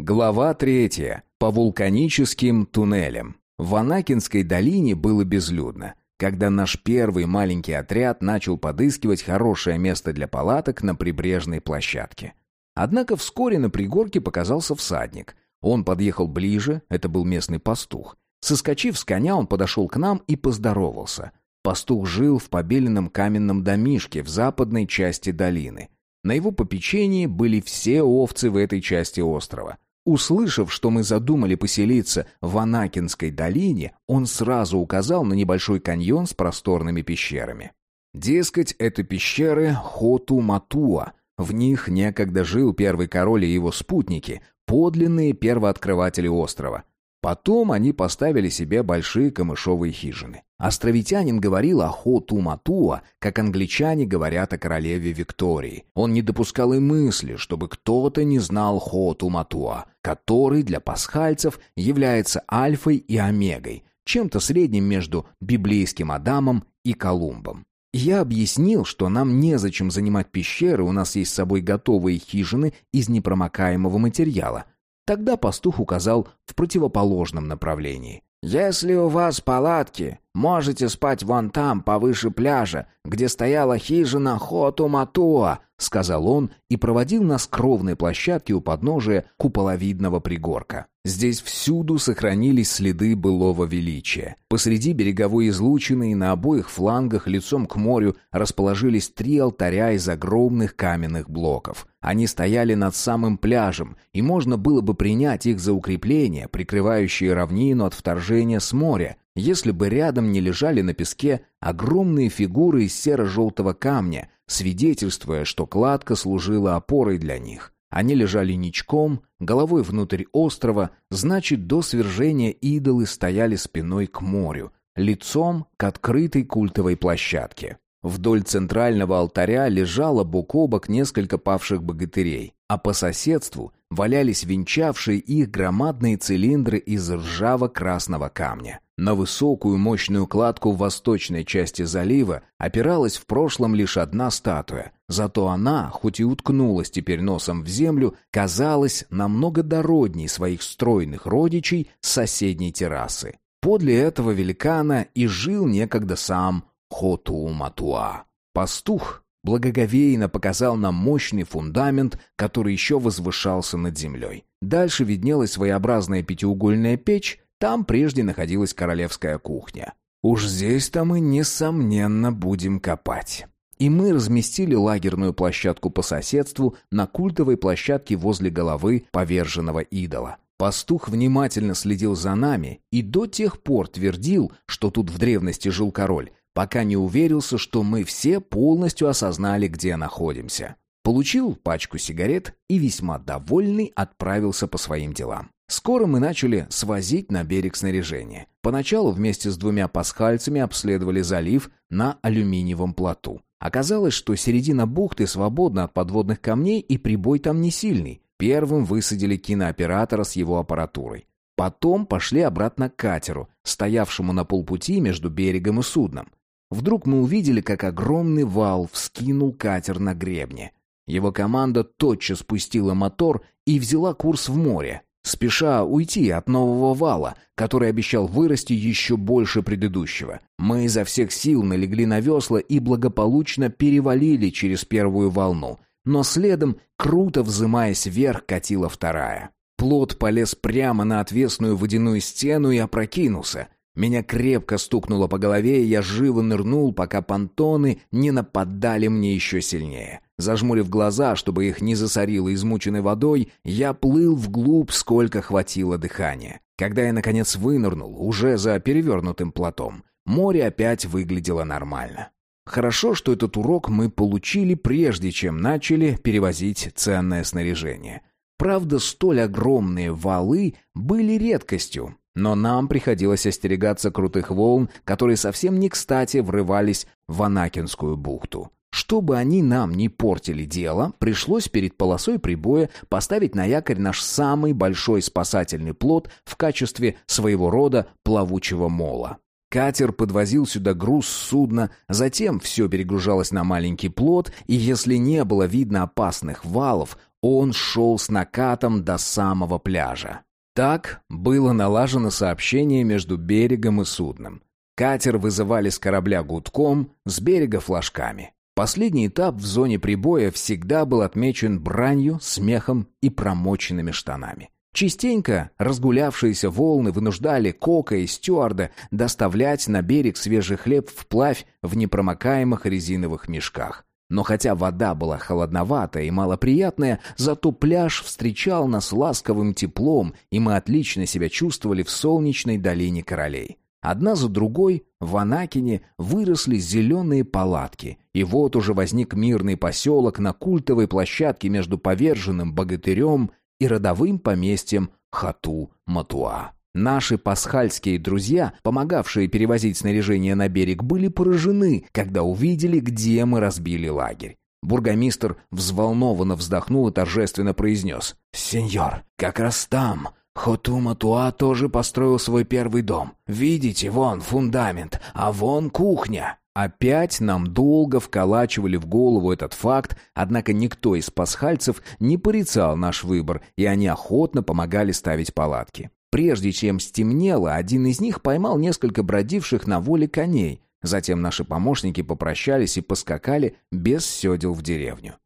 Глава третья. По вулканическим туннелям. В Анакинской долине было безлюдно. Когда наш первый маленький отряд начал подыскивать хорошее место для палаток на прибрежной площадке. Однако вскоре на пригорке показался всадник. Он подъехал ближе, это был местный пастух. Соскочив с коня, он подошел к нам и поздоровался. Пастух жил в побеленном каменном домишке в западной части долины. На его попечении были все овцы в этой части острова. Услышав, что мы задумали поселиться в Анакинской долине, он сразу указал на небольшой каньон с просторными пещерами. Дескать, это пещеры Хоту-Матуа. В них некогда жил первый король и его спутники, подлинные первооткрыватели острова. Потом они поставили себе большие камышовые хижины. Островитянин говорил о Хоту-Матуа, как англичане говорят о королеве Виктории. Он не допускал и мысли, чтобы кто-то не знал Хоту-Матуа, который для пасхальцев является альфой и омегой, чем-то средним между библейским Адамом и Колумбом. Я объяснил, что нам незачем занимать пещеры, у нас есть с собой готовые хижины из непромокаемого материала – Тогда пастух указал в противоположном направлении. «Если у вас палатки, можете спать вон там, повыше пляжа, где стояла хижина Хоту-Матуа», — сказал он и проводил нас к ровной площадке у подножия куполовидного пригорка. Здесь всюду сохранились следы былого величия. Посреди береговой излучины и на обоих флангах лицом к морю расположились три алтаря из огромных каменных блоков. Они стояли над самым пляжем, и можно было бы принять их за укрепления, прикрывающие равнину от вторжения с моря, если бы рядом не лежали на песке огромные фигуры из серо-желтого камня, свидетельствуя, что кладка служила опорой для них. Они лежали ничком, головой внутрь острова, значит, до свержения идолы стояли спиной к морю, лицом к открытой культовой площадке. Вдоль центрального алтаря лежало бок о бок несколько павших богатырей, а по соседству валялись венчавшие их громадные цилиндры из ржаво-красного камня. На высокую мощную кладку в восточной части залива опиралась в прошлом лишь одна статуя, зато она, хоть и уткнулась теперь носом в землю, казалась намного дородней своих стройных родичей с соседней террасы. Подле этого великана и жил некогда сам Хоту-Матуа. Пастух благоговейно показал нам мощный фундамент, который еще возвышался над землей. Дальше виднелась своеобразная пятиугольная печь, там прежде находилась королевская кухня. Уж здесь-то мы, несомненно, будем копать. И мы разместили лагерную площадку по соседству на культовой площадке возле головы поверженного идола. Пастух внимательно следил за нами и до тех пор твердил, что тут в древности жил король, пока не уверился, что мы все полностью осознали, где находимся. Получил пачку сигарет и весьма довольный отправился по своим делам. Скоро мы начали свозить на берег снаряжение. Поначалу вместе с двумя пасхальцами обследовали залив на алюминиевом плоту. Оказалось, что середина бухты свободна от подводных камней и прибой там не сильный. Первым высадили кинооператора с его аппаратурой. Потом пошли обратно к катеру, стоявшему на полпути между берегом и судном. Вдруг мы увидели, как огромный вал вскинул катер на гребне. Его команда тотчас спустила мотор и взяла курс в море спеша уйти от нового вала, который обещал вырасти еще больше предыдущего. Мы изо всех сил налегли на весла и благополучно перевалили через первую волну, но следом, круто взымаясь вверх, катила вторая. Плот полез прямо на отвесную водяную стену и опрокинулся. Меня крепко стукнуло по голове, и я живо нырнул, пока понтоны не нападали мне еще сильнее. Зажмурив глаза, чтобы их не засорило измученной водой, я плыл вглубь, сколько хватило дыхания. Когда я, наконец, вынырнул, уже за перевернутым плотом, море опять выглядело нормально. Хорошо, что этот урок мы получили, прежде чем начали перевозить ценное снаряжение. Правда, столь огромные валы были редкостью, но нам приходилось остерегаться крутых волн, которые совсем не кстати врывались в Анакинскую бухту. Чтобы они нам не портили дело, пришлось перед полосой прибоя поставить на якорь наш самый большой спасательный плот в качестве своего рода плавучего мола. Катер подвозил сюда груз судна, затем все перегружалось на маленький плот, и если не было видно опасных валов, Он шел с накатом до самого пляжа. Так было налажено сообщение между берегом и судном. Катер вызывали с корабля гудком, с берега флажками. Последний этап в зоне прибоя всегда был отмечен бранью, смехом и промоченными штанами. Частенько разгулявшиеся волны вынуждали Кока и Стюарда доставлять на берег свежий хлеб вплавь в непромокаемых резиновых мешках. Но хотя вода была холодноватая и малоприятная, зато пляж встречал нас ласковым теплом, и мы отлично себя чувствовали в солнечной долине королей. Одна за другой в Анакине выросли зеленые палатки, и вот уже возник мирный поселок на культовой площадке между поверженным богатырем и родовым поместьем Хату-Матуа. Наши пасхальские друзья, помогавшие перевозить снаряжение на берег, были поражены, когда увидели, где мы разбили лагерь. Бургомистр взволнованно вздохнул и торжественно произнес. «Сеньор, как раз там Хоту-Матуа тоже построил свой первый дом. Видите, вон фундамент, а вон кухня». Опять нам долго вколачивали в голову этот факт, однако никто из пасхальцев не порицал наш выбор, и они охотно помогали ставить палатки. Прежде чем стемнело, один из них поймал несколько бродивших на воле коней. Затем наши помощники попрощались и поскакали без седел в деревню.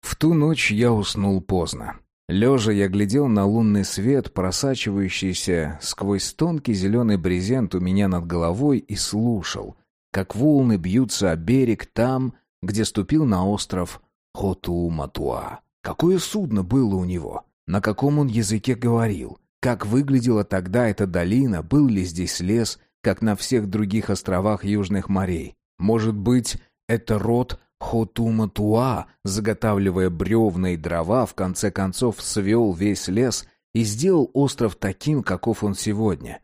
В ту ночь я уснул поздно. Лежа я глядел на лунный свет, просачивающийся сквозь тонкий зеленый брезент у меня над головой, и слушал, как волны бьются о берег там, где ступил на остров Хоту-Матуа. Какое судно было у него? На каком он языке говорил? Как выглядела тогда эта долина, был ли здесь лес, как на всех других островах Южных морей? Может быть, это род Хотуматуа, заготавливая бревна и дрова, в конце концов свел весь лес и сделал остров таким, каков он сегодня.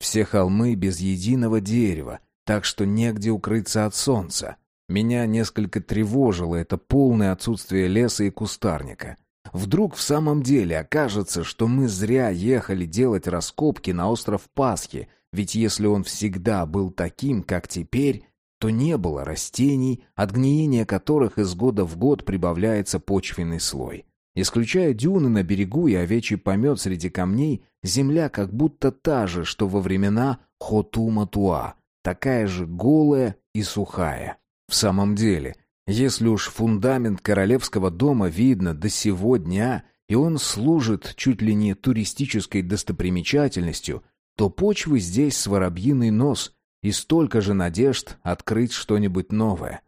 Все холмы без единого дерева, так что негде укрыться от солнца. Меня несколько тревожило это полное отсутствие леса и кустарника. Вдруг в самом деле окажется, что мы зря ехали делать раскопки на остров Пасхи, ведь если он всегда был таким, как теперь, то не было растений, от гниения которых из года в год прибавляется почвенный слой. Исключая дюны на берегу и овечий помет среди камней, земля как будто та же, что во времена Хоту-Матуа, такая же голая и сухая. В самом деле, если уж фундамент королевского дома видно до сего дня, и он служит чуть ли не туристической достопримечательностью, то почвы здесь с воробьиный нос и столько же надежд открыть что-нибудь новое.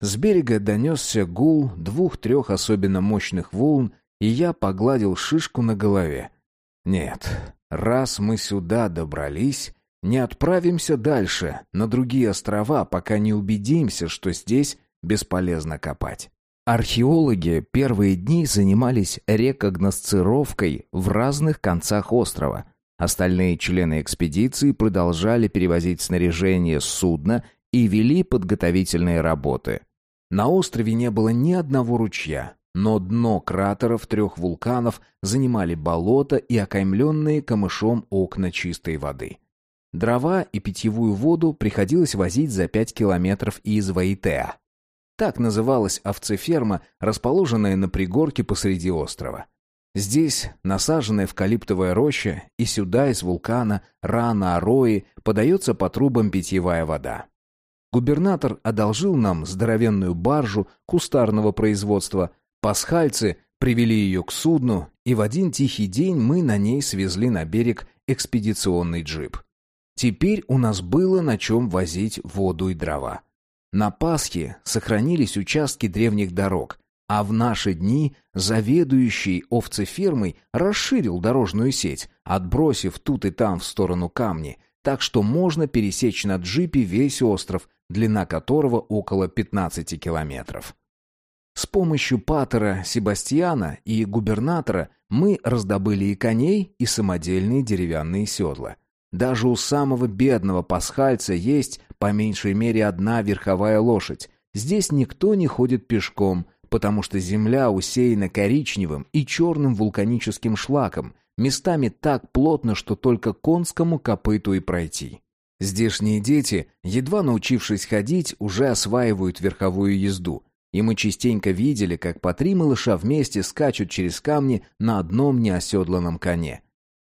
С берега донесся гул двух-трех особенно мощных волн, и я погладил шишку на голове. Нет, раз мы сюда добрались, не отправимся дальше, на другие острова, пока не убедимся, что здесь бесполезно копать. Археологи первые дни занимались рекогносцировкой в разных концах острова. Остальные члены экспедиции продолжали перевозить снаряжение с судна и вели подготовительные работы. На острове не было ни одного ручья, но дно кратеров трех вулканов занимали болото и окаймленные камышом окна чистой воды. Дрова и питьевую воду приходилось возить за пять километров из Ваитеа. Так называлась овцеферма, расположенная на пригорке посреди острова. Здесь насаженная эвкалиптовая роща, и сюда из вулкана Рана-Арои подается по трубам питьевая вода. Губернатор одолжил нам здоровенную баржу кустарного производства. Пасхальцы привели ее к судну, и в один тихий день мы на ней свезли на берег экспедиционный джип. Теперь у нас было на чем возить воду и дрова. На Пасхе сохранились участки древних дорог, а в наши дни заведующий овцефермой расширил дорожную сеть, отбросив тут и там в сторону камни, так что можно пересечь на джипе весь остров, длина которого около 15 километров. С помощью патера Себастьяна и губернатора мы раздобыли и коней, и самодельные деревянные седла. Даже у самого бедного пасхальца есть по меньшей мере одна верховая лошадь. Здесь никто не ходит пешком, потому что земля усеяна коричневым и черным вулканическим шлаком, местами так плотно, что только конскому копыту и пройти. Здешние дети, едва научившись ходить, уже осваивают верховую езду. и мы частенько видели, как по три малыша вместе скачут через камни на одном неоседланном коне.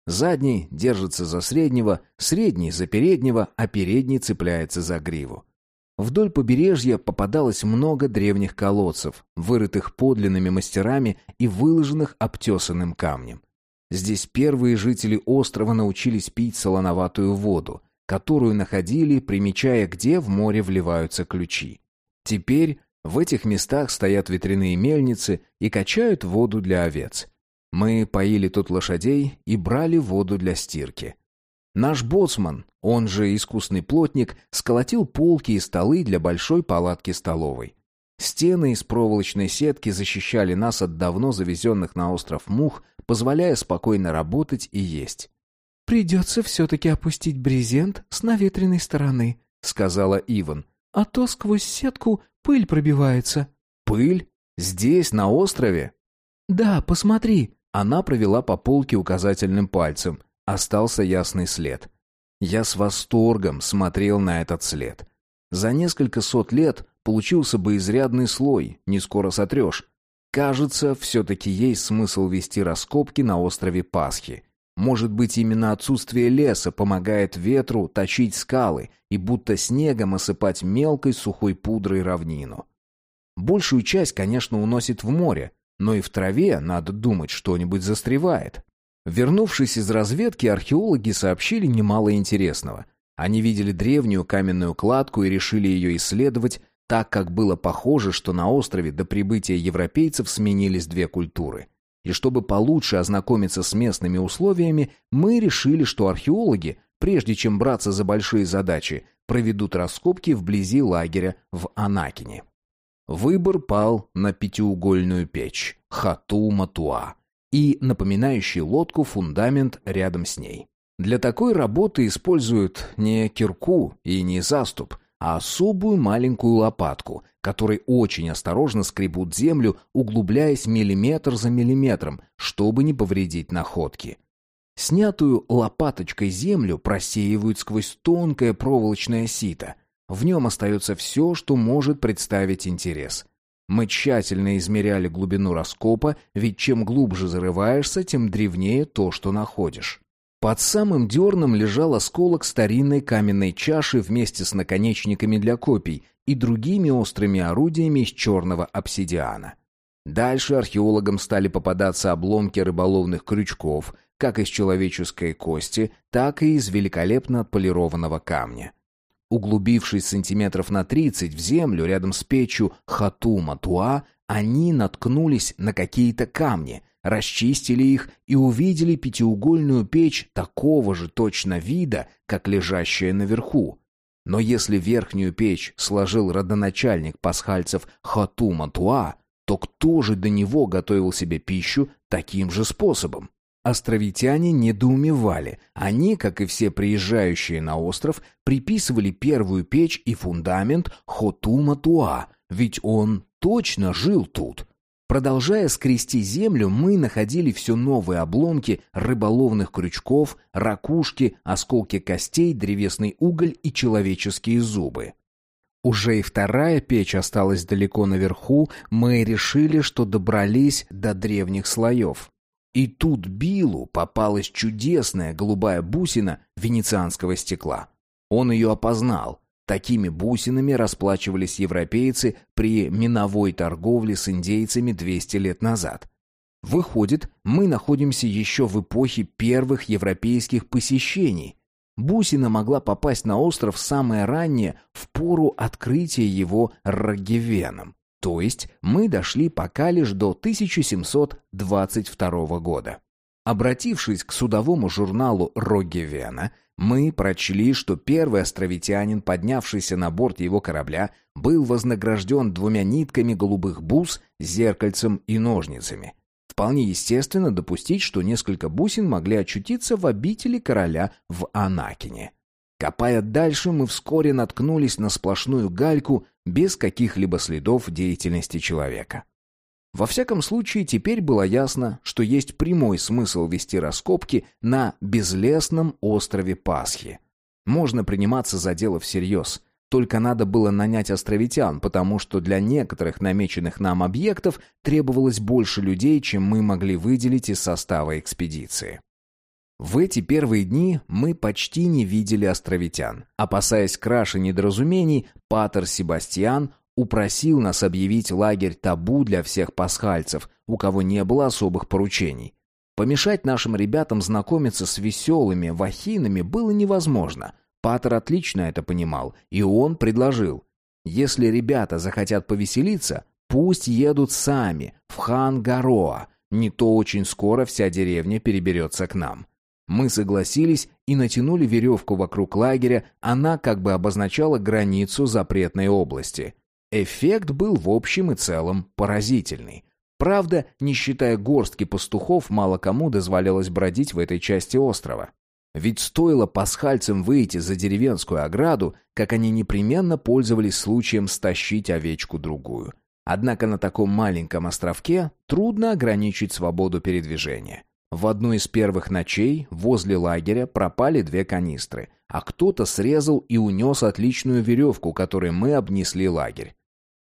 Задний держится за среднего, средний за переднего, а передний цепляется за гриву. Вдоль побережья попадалось много древних колодцев, вырытых подлинными мастерами и выложенных обтесанным камнем. Здесь первые жители острова научились пить солоноватую воду, которую находили, примечая, где в море вливаются ключи. Теперь в этих местах стоят ветряные мельницы и качают воду для овец. Мы поили тут лошадей и брали воду для стирки. Наш боцман, он же искусный плотник, сколотил полки и столы для большой палатки столовой. Стены из проволочной сетки защищали нас от давно завезенных на остров мух, позволяя спокойно работать и есть. «Придется все-таки опустить брезент с наветренной стороны», — сказала Иван. «А то сквозь сетку пыль пробивается». «Пыль? Здесь, на острове?» «Да, посмотри». Она провела по полке указательным пальцем. Остался ясный след. Я с восторгом смотрел на этот след. За несколько сот лет получился бы изрядный слой, не скоро сотрешь. Кажется, все-таки есть смысл вести раскопки на острове Пасхи. Может быть, именно отсутствие леса помогает ветру точить скалы и будто снегом осыпать мелкой сухой пудрой равнину. Большую часть, конечно, уносит в море, но и в траве, надо думать, что-нибудь застревает. Вернувшись из разведки, археологи сообщили немало интересного. Они видели древнюю каменную кладку и решили ее исследовать, так как было похоже, что на острове до прибытия европейцев сменились две культуры. И чтобы получше ознакомиться с местными условиями, мы решили, что археологи, прежде чем браться за большие задачи, проведут раскопки вблизи лагеря в Анакине. Выбор пал на пятиугольную печь Хату-Матуа и напоминающий лодку фундамент рядом с ней. Для такой работы используют не кирку и не заступ, а особую маленькую лопатку, которой очень осторожно скребут землю, углубляясь миллиметр за миллиметром, чтобы не повредить находки. Снятую лопаточкой землю просеивают сквозь тонкое проволочное сито. В нем остается все, что может представить интерес – мы тщательно измеряли глубину раскопа, ведь чем глубже зарываешься, тем древнее то, что находишь. Под самым дерном лежал осколок старинной каменной чаши вместе с наконечниками для копий и другими острыми орудиями из черного обсидиана. Дальше археологам стали попадаться обломки рыболовных крючков, как из человеческой кости, так и из великолепно отполированного камня. Углубившись сантиметров на тридцать в землю рядом с печью Хату-Матуа, они наткнулись на какие-то камни, расчистили их и увидели пятиугольную печь такого же точно вида, как лежащая наверху. Но если верхнюю печь сложил родоначальник пасхальцев Хату-Матуа, то кто же до него готовил себе пищу таким же способом? Островитяне недоумевали. Они, как и все приезжающие на остров, приписывали первую печь и фундамент Хоту-Матуа, ведь он точно жил тут. Продолжая скрести землю, мы находили все новые обломки рыболовных крючков, ракушки, осколки костей, древесный уголь и человеческие зубы. Уже и вторая печь осталась далеко наверху, мы решили, что добрались до древних слоев. И тут Биллу попалась чудесная голубая бусина венецианского стекла. Он ее опознал. Такими бусинами расплачивались европейцы при миновой торговле с индейцами 200 лет назад. Выходит, мы находимся еще в эпохе первых европейских посещений. Бусина могла попасть на остров самое раннее, в пору открытия его Рогевеном. То есть мы дошли пока лишь до 1722 года. Обратившись к судовому журналу Рогевена, мы прочли, что первый островитянин, поднявшийся на борт его корабля, был вознагражден двумя нитками голубых бус, зеркальцем и ножницами. Вполне естественно допустить, что несколько бусин могли очутиться в обители короля в Анакине. Копая дальше, мы вскоре наткнулись на сплошную гальку без каких-либо следов деятельности человека. Во всяком случае, теперь было ясно, что есть прямой смысл вести раскопки на безлесном острове Пасхи. Можно приниматься за дело всерьез. Только надо было нанять островитян, потому что для некоторых намеченных нам объектов требовалось больше людей, чем мы могли выделить из состава экспедиции. В эти первые дни мы почти не видели островитян. Опасаясь краши недоразумений, Патер Себастьян упросил нас объявить лагерь табу для всех пасхальцев, у кого не было особых поручений. Помешать нашим ребятам знакомиться с веселыми вахинами было невозможно. Патер отлично это понимал, и он предложил. Если ребята захотят повеселиться, пусть едут сами, в Хан-Гароа. Не то очень скоро вся деревня переберется к нам. Мы согласились и натянули веревку вокруг лагеря, она как бы обозначала границу запретной области. Эффект был в общем и целом поразительный. Правда, не считая горстки пастухов, мало кому дозволялось бродить в этой части острова. Ведь стоило пасхальцам выйти за деревенскую ограду, как они непременно пользовались случаем стащить овечку-другую. Однако на таком маленьком островке трудно ограничить свободу передвижения. В одну из первых ночей возле лагеря пропали две канистры, а кто-то срезал и унес отличную веревку, которой мы обнесли лагерь.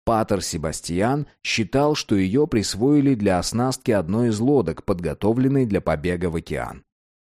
Патер Себастьян считал, что ее присвоили для оснастки одной из лодок, подготовленной для побега в океан.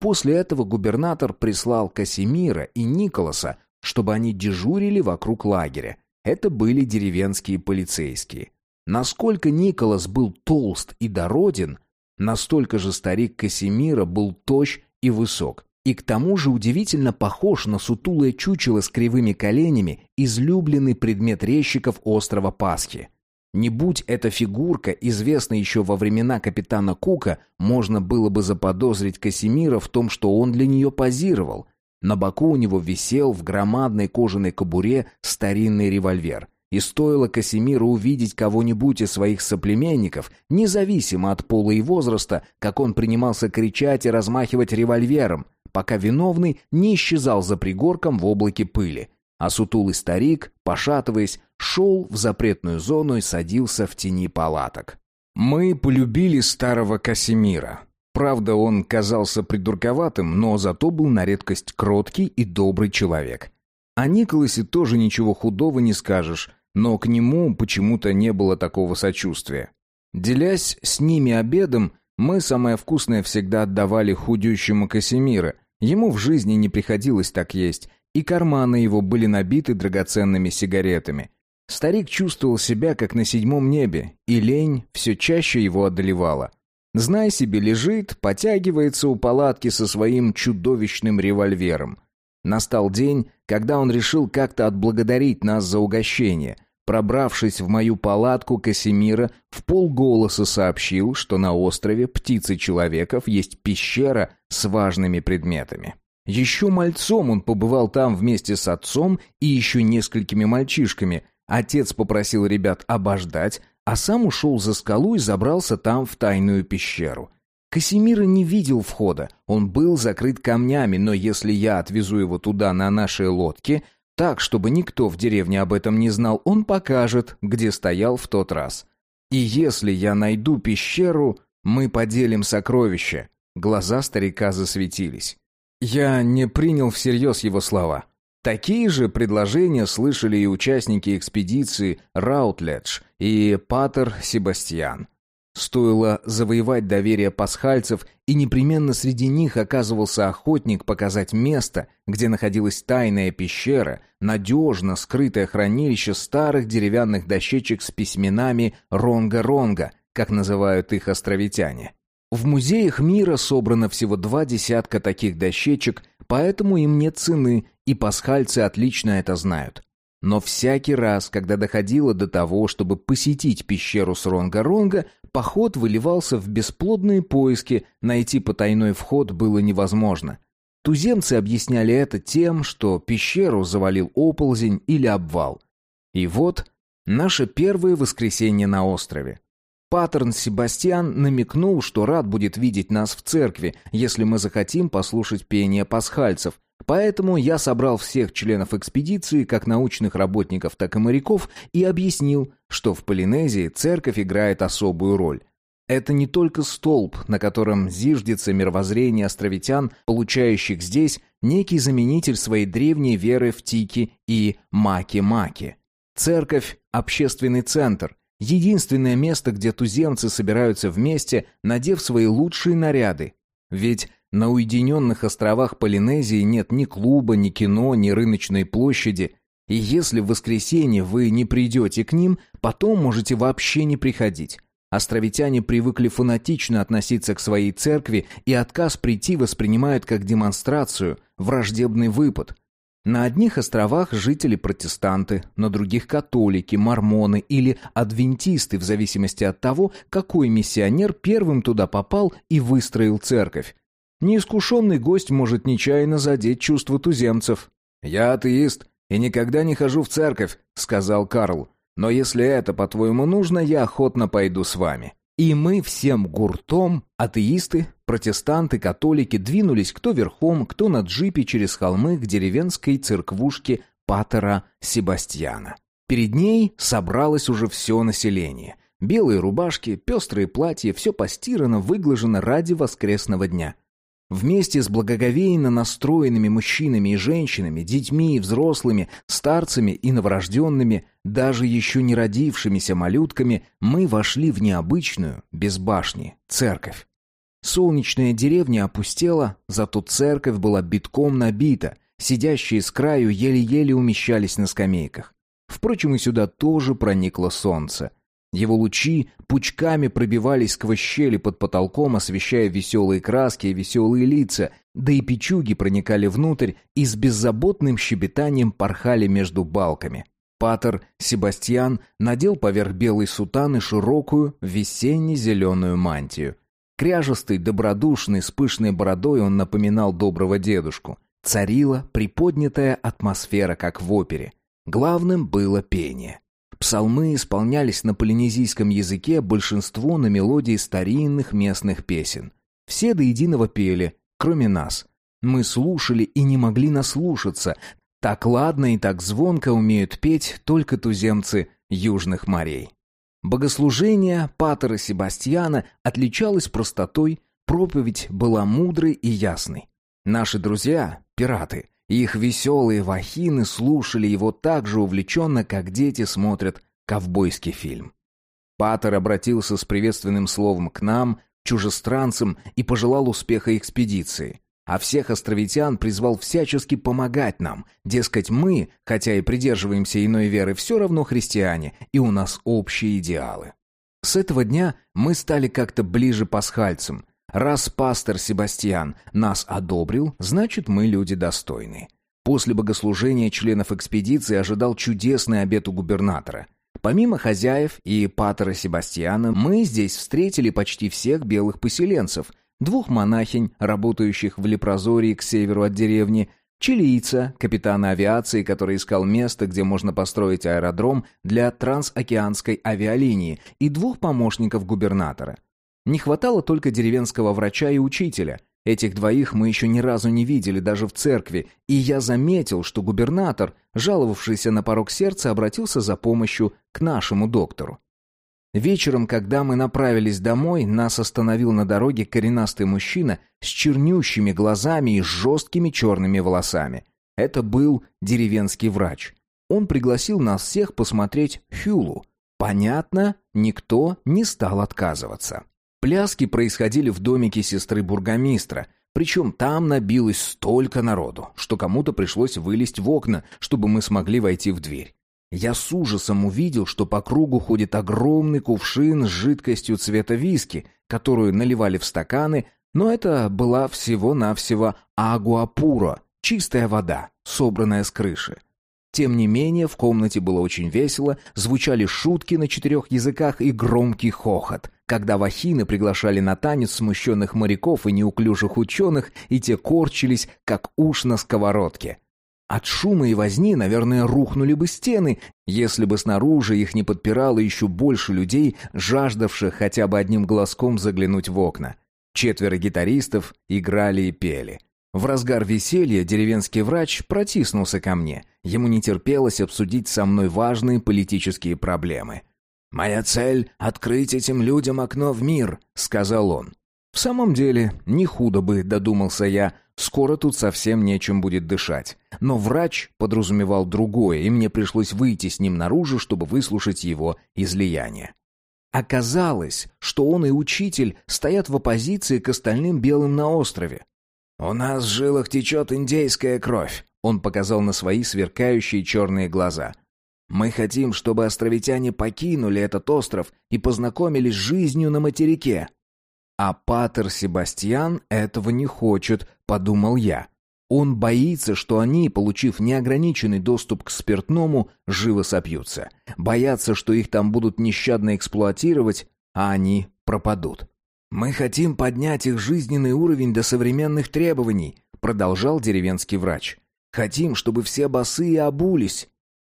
После этого губернатор прислал Касимира и Николаса, чтобы они дежурили вокруг лагеря. Это были деревенские полицейские. Насколько Николас был толст и дороден, Настолько же старик Касимира был тощ и высок. И к тому же удивительно похож на сутулое чучело с кривыми коленями, излюбленный предмет резчиков острова Пасхи. Не будь эта фигурка известна еще во времена капитана Кука, можно было бы заподозрить Касимира в том, что он для нее позировал. На боку у него висел в громадной кожаной кобуре старинный револьвер. И стоило Касимиру увидеть кого-нибудь из своих соплеменников, независимо от пола и возраста, как он принимался кричать и размахивать револьвером, пока виновный не исчезал за пригорком в облаке пыли. А сутулый старик, пошатываясь, шел в запретную зону и садился в тени палаток. Мы полюбили старого Касимира. Правда, он казался придурковатым, но зато был на редкость кроткий и добрый человек. О Николасе тоже ничего худого не скажешь, но к нему почему-то не было такого сочувствия. Делясь с ними обедом, мы самое вкусное всегда отдавали худющему Касимира. Ему в жизни не приходилось так есть, и карманы его были набиты драгоценными сигаретами. Старик чувствовал себя как на седьмом небе, и лень все чаще его одолевала. Знай себе, лежит, потягивается у палатки со своим чудовищным револьвером. Настал день, когда он решил как-то отблагодарить нас за угощение. Пробравшись в мою палатку, Касимира в полголоса сообщил, что на острове птицы человеков есть пещера с важными предметами. Еще мальцом он побывал там вместе с отцом и еще несколькими мальчишками. Отец попросил ребят обождать, а сам ушел за скалу и забрался там в тайную пещеру — Касимира не видел входа, он был закрыт камнями, но если я отвезу его туда на нашей лодке, так, чтобы никто в деревне об этом не знал, он покажет, где стоял в тот раз. И если я найду пещеру, мы поделим сокровища. Глаза старика засветились. Я не принял всерьез его слова. Такие же предложения слышали и участники экспедиции Раутледж и Патер Себастьян. Стоило завоевать доверие пасхальцев, и непременно среди них оказывался охотник показать место, где находилась тайная пещера, надежно скрытое хранилище старых деревянных дощечек с письменами «Ронга-Ронга», как называют их островитяне. В музеях мира собрано всего два десятка таких дощечек, поэтому им нет цены, и пасхальцы отлично это знают. Но всякий раз, когда доходило до того, чтобы посетить пещеру с Ронга-Ронга, поход выливался в бесплодные поиски, найти потайной вход было невозможно. Туземцы объясняли это тем, что пещеру завалил оползень или обвал. И вот наше первое воскресенье на острове. Паттерн Себастьян намекнул, что рад будет видеть нас в церкви, если мы захотим послушать пение пасхальцев, Поэтому я собрал всех членов экспедиции, как научных работников, так и моряков, и объяснил, что в Полинезии церковь играет особую роль. Это не только столб, на котором зиждется мировоззрение островитян, получающих здесь некий заменитель своей древней веры в тики и маки-маки. Церковь – общественный центр, единственное место, где туземцы собираются вместе, надев свои лучшие наряды. Ведь на уединенных островах Полинезии нет ни клуба, ни кино, ни рыночной площади. И если в воскресенье вы не придете к ним, потом можете вообще не приходить. Островитяне привыкли фанатично относиться к своей церкви и отказ прийти воспринимают как демонстрацию, враждебный выпад. На одних островах жители протестанты, на других католики, мормоны или адвентисты в зависимости от того, какой миссионер первым туда попал и выстроил церковь. Неискушенный гость может нечаянно задеть чувства туземцев. «Я атеист и никогда не хожу в церковь», — сказал Карл. Но если это, по-твоему, нужно, я охотно пойду с вами». И мы всем гуртом, атеисты, протестанты, католики, двинулись кто верхом, кто на джипе через холмы к деревенской церквушке Патера Себастьяна. Перед ней собралось уже все население. Белые рубашки, пестрые платья, все постирано, выглажено ради воскресного дня. Вместе с благоговейно настроенными мужчинами и женщинами, детьми и взрослыми, старцами и новорожденными, даже еще не родившимися малютками, мы вошли в необычную, без башни, церковь. Солнечная деревня опустела, зато церковь была битком набита, сидящие с краю еле-еле умещались на скамейках. Впрочем, и сюда тоже проникло солнце — его лучи пучками пробивались сквозь щели под потолком, освещая веселые краски и веселые лица, да и печуги проникали внутрь и с беззаботным щебетанием порхали между балками. Патер Себастьян надел поверх белой сутаны широкую весенне-зеленую мантию. Кряжестый, добродушный, с пышной бородой он напоминал доброго дедушку. Царила приподнятая атмосфера, как в опере. Главным было пение. Псалмы исполнялись на полинезийском языке, большинство на мелодии старинных местных песен. Все до единого пели, кроме нас. Мы слушали и не могли наслушаться. Так ладно и так звонко умеют петь только туземцы южных морей. Богослужение Патера Себастьяна отличалось простотой, проповедь была мудрой и ясной. Наши друзья, пираты, их веселые вахины слушали его так же увлеченно, как дети смотрят ковбойский фильм. Паттер обратился с приветственным словом к нам, чужестранцам, и пожелал успеха экспедиции. А всех островитян призвал всячески помогать нам. Дескать, мы, хотя и придерживаемся иной веры, все равно христиане, и у нас общие идеалы. С этого дня мы стали как-то ближе пасхальцам, Раз пастор Себастьян нас одобрил, значит, мы люди достойные. После богослужения членов экспедиции ожидал чудесный обед у губернатора. Помимо хозяев и патера Себастьяна, мы здесь встретили почти всех белых поселенцев, двух монахинь, работающих в Лепрозории к северу от деревни, чилийца, капитана авиации, который искал место, где можно построить аэродром для трансокеанской авиалинии, и двух помощников губернатора – не хватало только деревенского врача и учителя. Этих двоих мы еще ни разу не видели даже в церкви, и я заметил, что губернатор, жаловавшийся на порог сердца, обратился за помощью к нашему доктору. Вечером, когда мы направились домой, нас остановил на дороге коренастый мужчина с чернющими глазами и жесткими черными волосами. Это был деревенский врач. Он пригласил нас всех посмотреть Хюлу. Понятно, никто не стал отказываться. Пляски происходили в домике сестры бургомистра, причем там набилось столько народу, что кому-то пришлось вылезть в окна, чтобы мы смогли войти в дверь. Я с ужасом увидел, что по кругу ходит огромный кувшин с жидкостью цвета виски, которую наливали в стаканы, но это была всего-навсего агуапура, чистая вода, собранная с крыши. Тем не менее, в комнате было очень весело, звучали шутки на четырех языках и громкий хохот, когда вахины приглашали на танец смущенных моряков и неуклюжих ученых, и те корчились, как уж на сковородке. От шума и возни, наверное, рухнули бы стены, если бы снаружи их не подпирало еще больше людей, жаждавших хотя бы одним глазком заглянуть в окна. Четверо гитаристов играли и пели. В разгар веселья деревенский врач протиснулся ко мне. Ему не терпелось обсудить со мной важные политические проблемы. «Моя цель — открыть этим людям окно в мир», — сказал он. В самом деле, не худо бы, додумался я, Скоро тут совсем нечем будет дышать. Но врач подразумевал другое, и мне пришлось выйти с ним наружу, чтобы выслушать его излияние. Оказалось, что он и учитель стоят в оппозиции к остальным белым на острове. «У нас в жилах течет индейская кровь», — он показал на свои сверкающие черные глаза. «Мы хотим, чтобы островитяне покинули этот остров и познакомились с жизнью на материке». «А Патер Себастьян этого не хочет», — подумал я. Он боится, что они, получив неограниченный доступ к спиртному, живо сопьются. Боятся, что их там будут нещадно эксплуатировать, а они пропадут. «Мы хотим поднять их жизненный уровень до современных требований», продолжал деревенский врач. «Хотим, чтобы все босые обулись».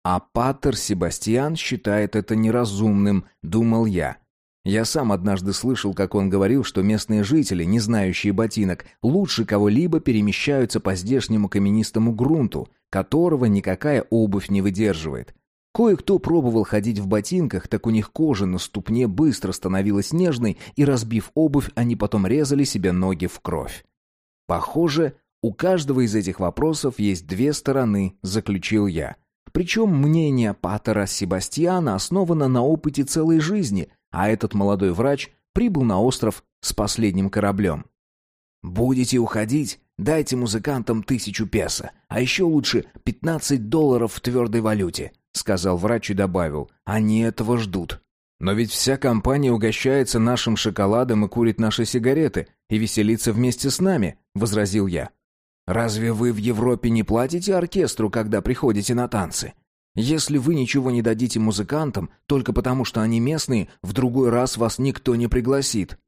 А Паттер Себастьян считает это неразумным, думал я. Я сам однажды слышал, как он говорил, что местные жители, не знающие ботинок, лучше кого-либо перемещаются по здешнему каменистому грунту, которого никакая обувь не выдерживает. Кое-кто пробовал ходить в ботинках, так у них кожа на ступне быстро становилась нежной, и, разбив обувь, они потом резали себе ноги в кровь. Похоже, у каждого из этих вопросов есть две стороны, заключил я. Причем мнение Паттера Себастьяна основано на опыте целой жизни – а этот молодой врач прибыл на остров с последним кораблем. «Будете уходить? Дайте музыкантам тысячу песо, а еще лучше пятнадцать долларов в твердой валюте», сказал врач и добавил. «Они этого ждут». «Но ведь вся компания угощается нашим шоколадом и курит наши сигареты и веселится вместе с нами», возразил я. «Разве вы в Европе не платите оркестру, когда приходите на танцы? Если вы ничего не дадите музыкантам, только потому что они местные, в другой раз вас никто не пригласит.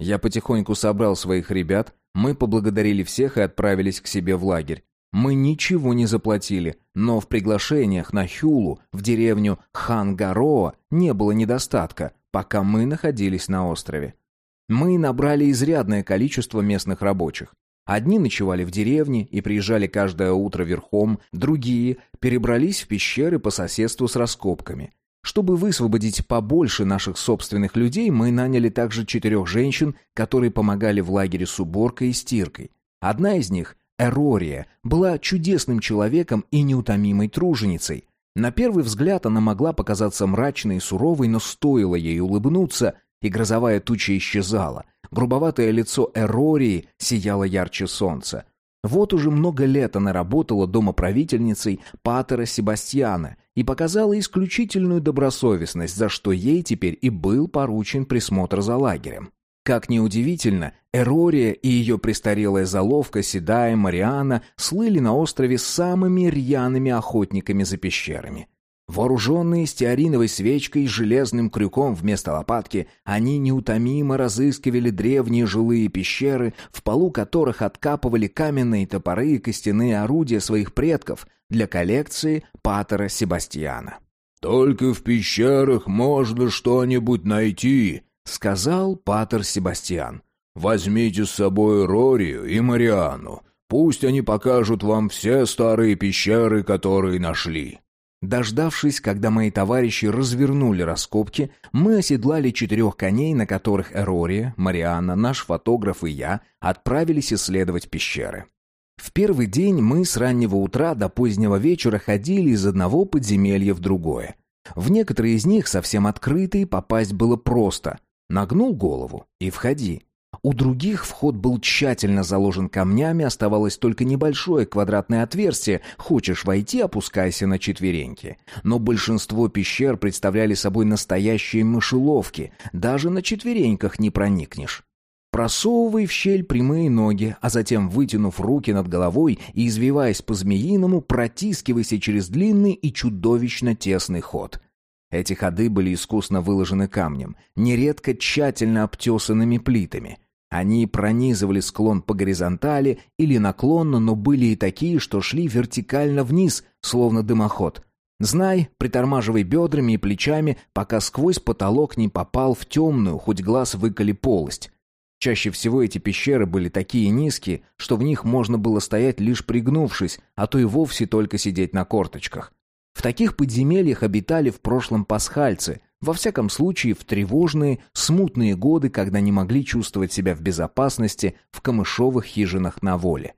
Я потихоньку собрал своих ребят, мы поблагодарили всех и отправились к себе в лагерь. Мы ничего не заплатили, но в приглашениях на Хюлу в деревню Хангароа не было недостатка, пока мы находились на острове. Мы набрали изрядное количество местных рабочих. Одни ночевали в деревне и приезжали каждое утро верхом, другие перебрались в пещеры по соседству с раскопками. Чтобы высвободить побольше наших собственных людей, мы наняли также четырех женщин, которые помогали в лагере с уборкой и стиркой. Одна из них, Эрория, была чудесным человеком и неутомимой труженицей. На первый взгляд она могла показаться мрачной и суровой, но стоило ей улыбнуться, и грозовая туча исчезала, Грубоватое лицо Эрории сияло ярче солнца. Вот уже много лет она работала домоправительницей Патера Себастьяна и показала исключительную добросовестность, за что ей теперь и был поручен присмотр за лагерем. Как ни удивительно, Эрория и ее престарелая заловка Седая Мариана слыли на острове самыми рьяными охотниками за пещерами. Вооруженные стеариновой свечкой и железным крюком вместо лопатки, они неутомимо разыскивали древние жилые пещеры, в полу которых откапывали каменные топоры и костяные орудия своих предков для коллекции Патера Себастьяна. «Только в пещерах можно что-нибудь найти», — сказал Патер Себастьян. «Возьмите с собой Рорию и Мариану. Пусть они покажут вам все старые пещеры, которые нашли». Дождавшись, когда мои товарищи развернули раскопки, мы оседлали четырех коней, на которых Эрория, Марианна, наш фотограф и я отправились исследовать пещеры. В первый день мы с раннего утра до позднего вечера ходили из одного подземелья в другое. В некоторые из них, совсем открытые, попасть было просто. Нагнул голову и входи. У других вход был тщательно заложен камнями, оставалось только небольшое квадратное отверстие. Хочешь войти, опускайся на четвереньки. Но большинство пещер представляли собой настоящие мышеловки. Даже на четвереньках не проникнешь. Просовывай в щель прямые ноги, а затем, вытянув руки над головой и извиваясь по-змеиному, протискивайся через длинный и чудовищно тесный ход. Эти ходы были искусно выложены камнем, нередко тщательно обтесанными плитами. Они пронизывали склон по горизонтали или наклонно, но были и такие, что шли вертикально вниз, словно дымоход. Знай, притормаживай бедрами и плечами, пока сквозь потолок не попал в темную, хоть глаз выколи полость. Чаще всего эти пещеры были такие низкие, что в них можно было стоять лишь пригнувшись, а то и вовсе только сидеть на корточках. В таких подземельях обитали в прошлом пасхальцы, во всяком случае в тревожные, смутные годы, когда не могли чувствовать себя в безопасности в камышовых хижинах на воле.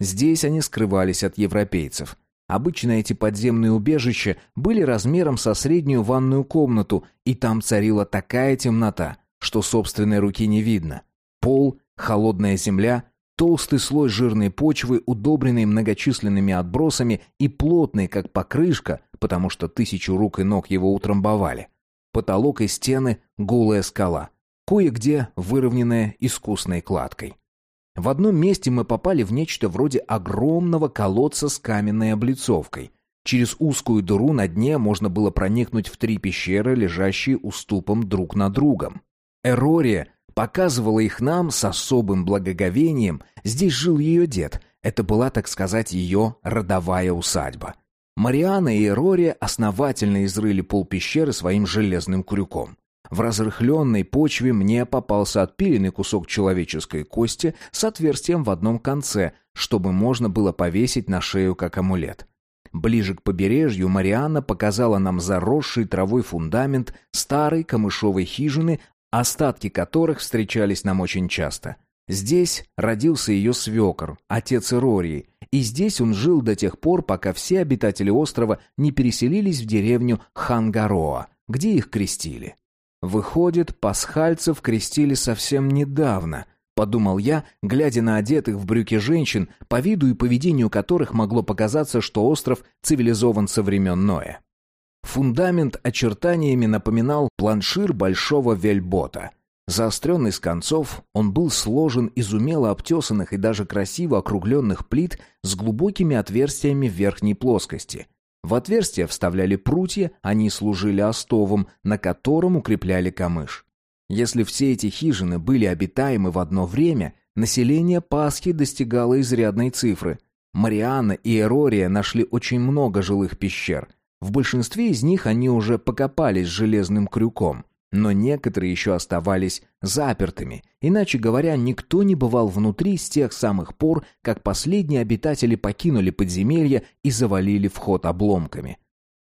Здесь они скрывались от европейцев. Обычно эти подземные убежища были размером со среднюю ванную комнату, и там царила такая темнота, что собственной руки не видно. Пол, холодная земля, толстый слой жирной почвы, удобренный многочисленными отбросами и плотный, как покрышка, потому что тысячу рук и ног его утрамбовали. Потолок и стены — голая скала, кое-где выровненная искусной кладкой. В одном месте мы попали в нечто вроде огромного колодца с каменной облицовкой. Через узкую дыру на дне можно было проникнуть в три пещеры, лежащие уступом друг на другом. Эрория показывала их нам с особым благоговением. Здесь жил ее дед. Это была, так сказать, ее родовая усадьба. Мариана и Эрория основательно изрыли пол пещеры своим железным крюком. В разрыхленной почве мне попался отпиленный кусок человеческой кости с отверстием в одном конце, чтобы можно было повесить на шею как амулет. Ближе к побережью Марианна показала нам заросший травой фундамент старой камышовой хижины, остатки которых встречались нам очень часто. Здесь родился ее свекор, отец Ирории, и здесь он жил до тех пор, пока все обитатели острова не переселились в деревню Хангароа, где их крестили. Выходит, пасхальцев крестили совсем недавно, подумал я, глядя на одетых в брюки женщин, по виду и поведению которых могло показаться, что остров цивилизован со времен Ноя. Фундамент очертаниями напоминал планшир большого вельбота. Заостренный с концов, он был сложен из умело обтесанных и даже красиво округленных плит с глубокими отверстиями в верхней плоскости. В отверстия вставляли прутья, они служили остовом, на котором укрепляли камыш. Если все эти хижины были обитаемы в одно время, население Пасхи достигало изрядной цифры. Марианна и Эрория нашли очень много жилых пещер. В большинстве из них они уже покопались железным крюком – но некоторые еще оставались запертыми. Иначе говоря, никто не бывал внутри с тех самых пор, как последние обитатели покинули подземелье и завалили вход обломками.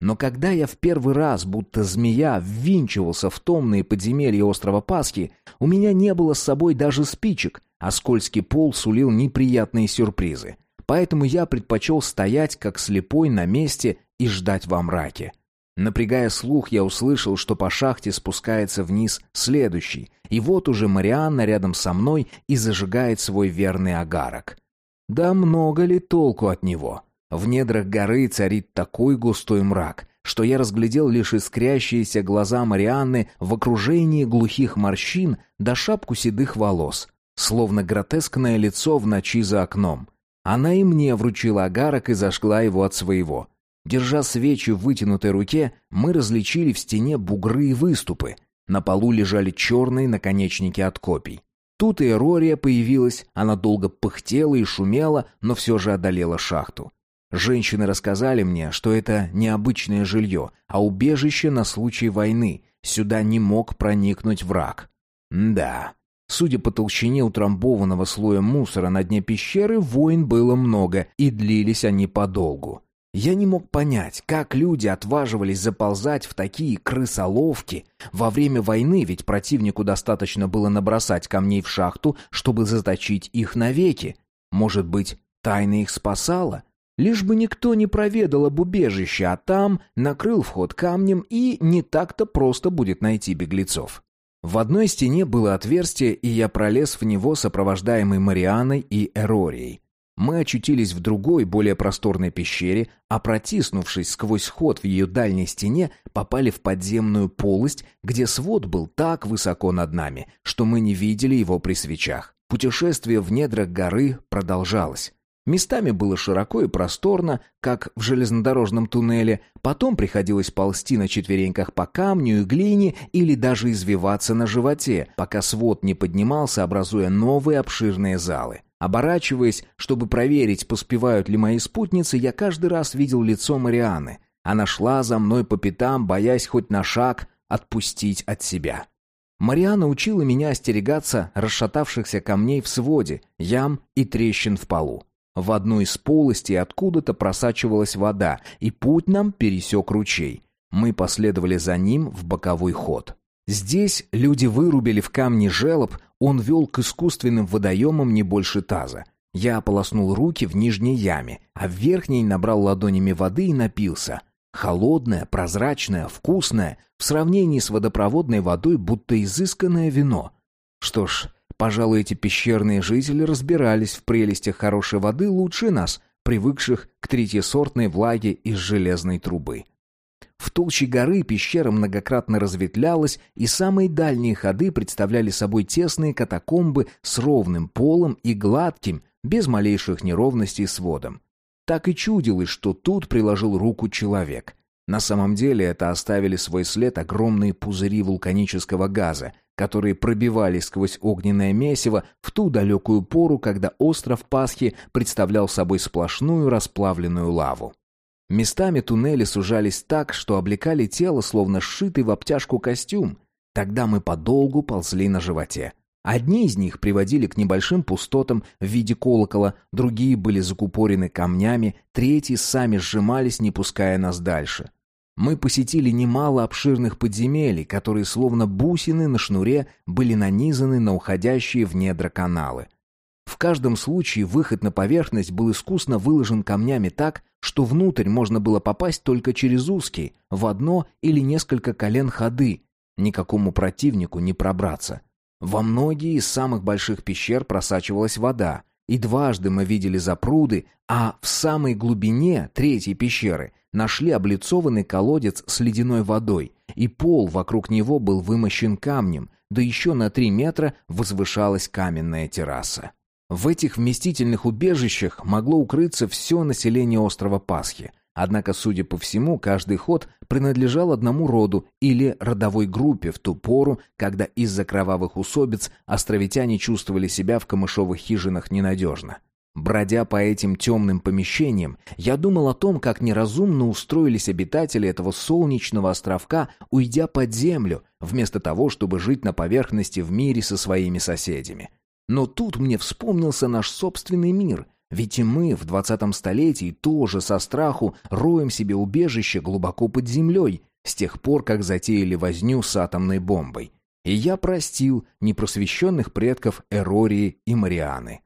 Но когда я в первый раз, будто змея, ввинчивался в томные подземелья острова Пасхи, у меня не было с собой даже спичек, а скользкий пол сулил неприятные сюрпризы. Поэтому я предпочел стоять, как слепой, на месте и ждать во мраке. Напрягая слух, я услышал, что по шахте спускается вниз следующий, и вот уже Марианна рядом со мной и зажигает свой верный агарок. Да много ли толку от него? В недрах горы царит такой густой мрак, что я разглядел лишь искрящиеся глаза Марианны в окружении глухих морщин да шапку седых волос, словно гротескное лицо в ночи за окном. Она и мне вручила агарок и зажгла его от своего — Держа свечи в вытянутой руке, мы различили в стене бугры и выступы. На полу лежали черные наконечники от копий. Тут и Рория появилась, она долго пыхтела и шумела, но все же одолела шахту. Женщины рассказали мне, что это необычное жилье, а убежище на случай войны. Сюда не мог проникнуть враг. да, судя по толщине утрамбованного слоя мусора на дне пещеры, войн было много, и длились они подолгу. Я не мог понять, как люди отваживались заползать в такие крысоловки. Во время войны ведь противнику достаточно было набросать камней в шахту, чтобы заточить их навеки. Может быть, тайна их спасала? Лишь бы никто не проведал об убежище, а там накрыл вход камнем, и не так-то просто будет найти беглецов. В одной стене было отверстие, и я пролез в него, сопровождаемый Марианой и Эрорией. Мы очутились в другой, более просторной пещере, а протиснувшись сквозь ход в ее дальней стене, попали в подземную полость, где свод был так высоко над нами, что мы не видели его при свечах. Путешествие в недрах горы продолжалось. Местами было широко и просторно, как в железнодорожном туннеле, потом приходилось ползти на четвереньках по камню и глине или даже извиваться на животе, пока свод не поднимался, образуя новые обширные залы. Оборачиваясь, чтобы проверить, поспевают ли мои спутницы, я каждый раз видел лицо Марианы. Она шла за мной по пятам, боясь хоть на шаг отпустить от себя. Мариана учила меня остерегаться расшатавшихся камней в своде, ям и трещин в полу. В одной из полостей откуда-то просачивалась вода, и путь нам пересек ручей. Мы последовали за ним в боковой ход. Здесь люди вырубили в камне желоб, он вел к искусственным водоемам не больше таза. Я ополоснул руки в нижней яме, а в верхней набрал ладонями воды и напился. Холодная, прозрачная, вкусная, в сравнении с водопроводной водой будто изысканное вино. Что ж, пожалуй, эти пещерные жители разбирались в прелестях хорошей воды лучше нас, привыкших к третьесортной влаге из железной трубы. В толще горы пещера многократно разветвлялась, и самые дальние ходы представляли собой тесные катакомбы с ровным полом и гладким, без малейших неровностей сводом. Так и чудилось, что тут приложил руку человек. На самом деле это оставили свой след огромные пузыри вулканического газа, которые пробивались сквозь огненное месиво в ту далекую пору, когда остров Пасхи представлял собой сплошную расплавленную лаву. Местами туннели сужались так, что облекали тело, словно сшитый в обтяжку костюм. Тогда мы подолгу ползли на животе. Одни из них приводили к небольшим пустотам в виде колокола, другие были закупорены камнями, третьи сами сжимались, не пуская нас дальше. Мы посетили немало обширных подземелий, которые словно бусины на шнуре были нанизаны на уходящие в недра каналы. В каждом случае выход на поверхность был искусно выложен камнями так, что внутрь можно было попасть только через узкие, в одно или несколько колен ходы. Никакому противнику не пробраться. Во многие из самых больших пещер просачивалась вода, и дважды мы видели запруды, а в самой глубине третьей пещеры нашли облицованный колодец с ледяной водой, и пол вокруг него был вымощен камнем, да еще на три метра возвышалась каменная терраса. В этих вместительных убежищах могло укрыться все население острова Пасхи, Однако, судя по всему, каждый ход принадлежал одному роду или родовой группе в ту пору, когда из-за кровавых усобиц островитяне чувствовали себя в камышовых хижинах ненадежно. Бродя по этим темным помещениям, я думал о том, как неразумно устроились обитатели этого солнечного островка, уйдя под землю, вместо того, чтобы жить на поверхности в мире со своими соседями. Но тут мне вспомнился наш собственный мир — ведь и мы в двадцатом столетии тоже со страху роем себе убежище глубоко под землей, с тех пор, как затеяли возню с атомной бомбой. И я простил непросвещенных предков Эрории и Марианы.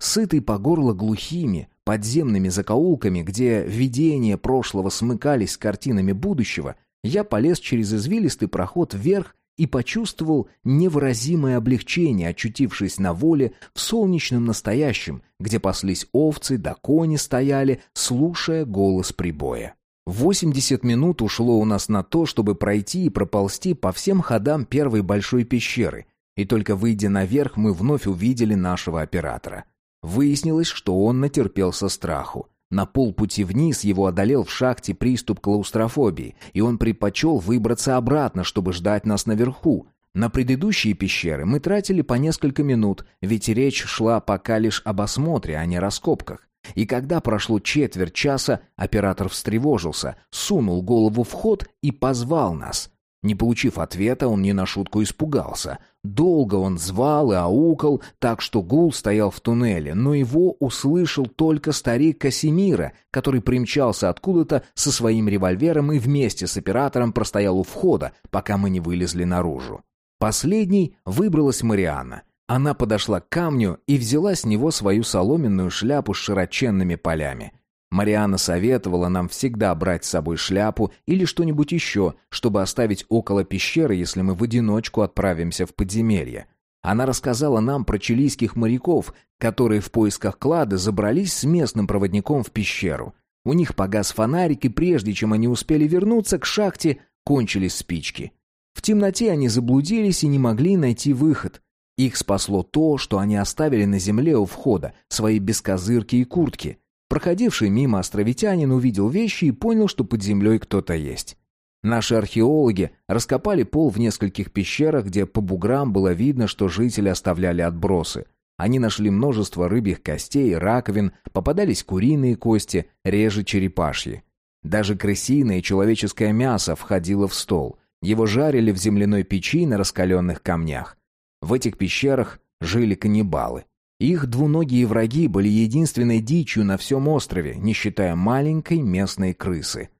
Сытый по горло глухими, подземными закоулками, где видения прошлого смыкались с картинами будущего, я полез через извилистый проход вверх и почувствовал невыразимое облегчение, очутившись на воле в солнечном настоящем, где паслись овцы да кони стояли, слушая голос прибоя. Восемьдесят минут ушло у нас на то, чтобы пройти и проползти по всем ходам первой большой пещеры, и только выйдя наверх, мы вновь увидели нашего оператора. Выяснилось, что он натерпелся страху. На полпути вниз его одолел в шахте приступ клаустрофобии, и он предпочел выбраться обратно, чтобы ждать нас наверху. На предыдущие пещеры мы тратили по несколько минут, ведь речь шла пока лишь об осмотре, а не раскопках. И когда прошло четверть часа, оператор встревожился, сунул голову в ход и позвал нас. Не получив ответа, он не на шутку испугался. Долго он звал и аукал, так что гул стоял в туннеле, но его услышал только старик Касимира, который примчался откуда-то со своим револьвером и вместе с оператором простоял у входа, пока мы не вылезли наружу. Последней выбралась Марианна. Она подошла к камню и взяла с него свою соломенную шляпу с широченными полями. Мариана советовала нам всегда брать с собой шляпу или что-нибудь еще, чтобы оставить около пещеры, если мы в одиночку отправимся в подземелье. Она рассказала нам про чилийских моряков, которые в поисках клада забрались с местным проводником в пещеру. У них погас фонарик, и прежде чем они успели вернуться к шахте, кончились спички. В темноте они заблудились и не могли найти выход. Их спасло то, что они оставили на земле у входа свои бескозырки и куртки. Проходивший мимо островитянин увидел вещи и понял, что под землей кто-то есть. Наши археологи раскопали пол в нескольких пещерах, где по буграм было видно, что жители оставляли отбросы. Они нашли множество рыбьих костей, раковин, попадались куриные кости, реже черепашьи. Даже крысиное и человеческое мясо входило в стол. Его жарили в земляной печи на раскаленных камнях. В этих пещерах жили каннибалы. Их двуногие враги были единственной дичью на всем острове, не считая маленькой местной крысы.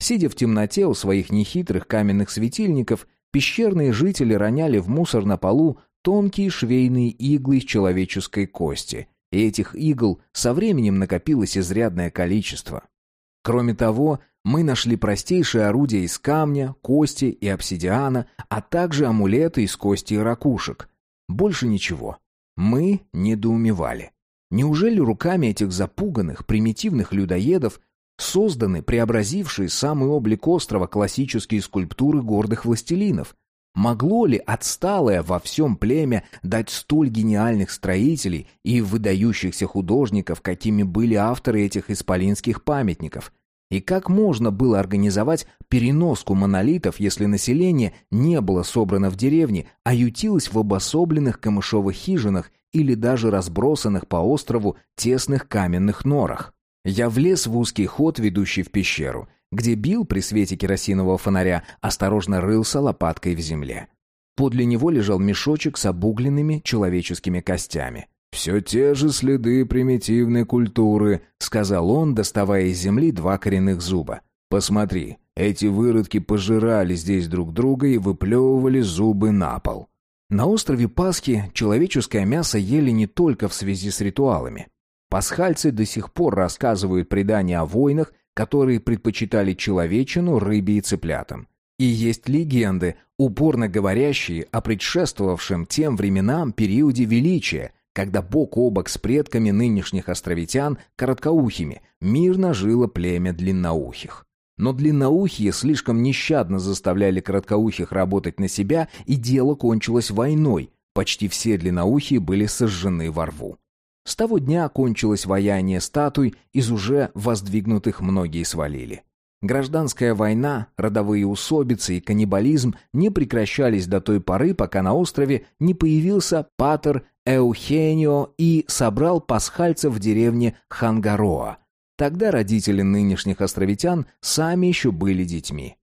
Сидя в темноте у своих нехитрых каменных светильников, пещерные жители роняли в мусор на полу тонкие швейные иглы из человеческой кости, и этих игл со временем накопилось изрядное количество. Кроме того, мы нашли простейшие орудия из камня, кости и обсидиана, а также амулеты из кости и ракушек. Больше ничего. Мы недоумевали. Неужели руками этих запуганных, примитивных людоедов созданы преобразившие самый облик острова классические скульптуры гордых властелинов? Могло ли отсталое во всем племя дать столь гениальных строителей и выдающихся художников, какими были авторы этих исполинских памятников? И как можно было организовать переноску монолитов, если население не было собрано в деревне, а ютилось в обособленных камышовых хижинах или даже разбросанных по острову тесных каменных норах? Я влез в узкий ход, ведущий в пещеру, где Билл при свете керосинового фонаря осторожно рылся лопаткой в земле. Подле него лежал мешочек с обугленными человеческими костями. «Все те же следы примитивной культуры», — сказал он, доставая из земли два коренных зуба. «Посмотри, эти выродки пожирали здесь друг друга и выплевывали зубы на пол». На острове Пасхи человеческое мясо ели не только в связи с ритуалами. Пасхальцы до сих пор рассказывают предания о войнах которые предпочитали человечину рыбе и цыплятам. И есть легенды, упорно говорящие о предшествовавшем тем временам периоде величия, когда бок о бок с предками нынешних островитян, короткоухими, мирно жило племя длинноухих. Но длинноухие слишком нещадно заставляли короткоухих работать на себя, и дело кончилось войной. Почти все длинноухие были сожжены во рву. С того дня кончилось ваяние статуй, из уже воздвигнутых многие свалили. Гражданская война, родовые усобицы и каннибализм не прекращались до той поры, пока на острове не появился патер Эухенио и собрал пасхальцев в деревне Хангароа. Тогда родители нынешних островитян сами еще были детьми.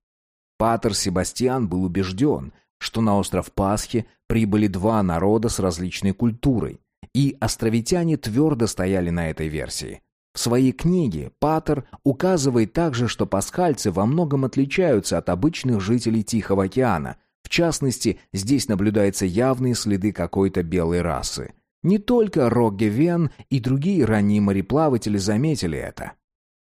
Патер Себастьян был убежден, что на остров Пасхи прибыли два народа с различной культурой – и островитяне твердо стояли на этой версии. В своей книге Паттер указывает также, что пасхальцы во многом отличаются от обычных жителей Тихого океана. В частности, здесь наблюдаются явные следы какой-то белой расы. Не только Рогге Вен и другие ранние мореплаватели заметили это.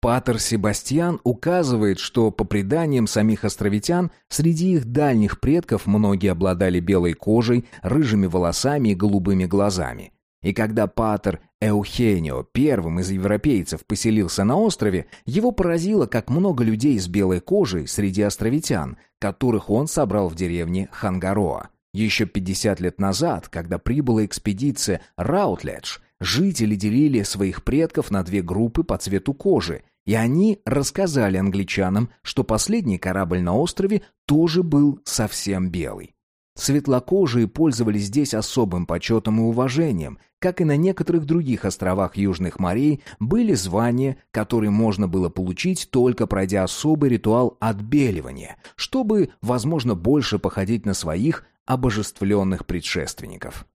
Патер Себастьян указывает, что по преданиям самих островитян, среди их дальних предков многие обладали белой кожей, рыжими волосами и голубыми глазами. И когда Патер Эухенио первым из европейцев поселился на острове, его поразило, как много людей с белой кожей среди островитян, которых он собрал в деревне Хангароа. Еще 50 лет назад, когда прибыла экспедиция Раутледж, жители делили своих предков на две группы по цвету кожи, и они рассказали англичанам, что последний корабль на острове тоже был совсем белый. Светлокожие пользовались здесь особым почетом и уважением, как и на некоторых других островах Южных морей были звания, которые можно было получить только пройдя особый ритуал отбеливания, чтобы, возможно, больше походить на своих обожествленных предшественников.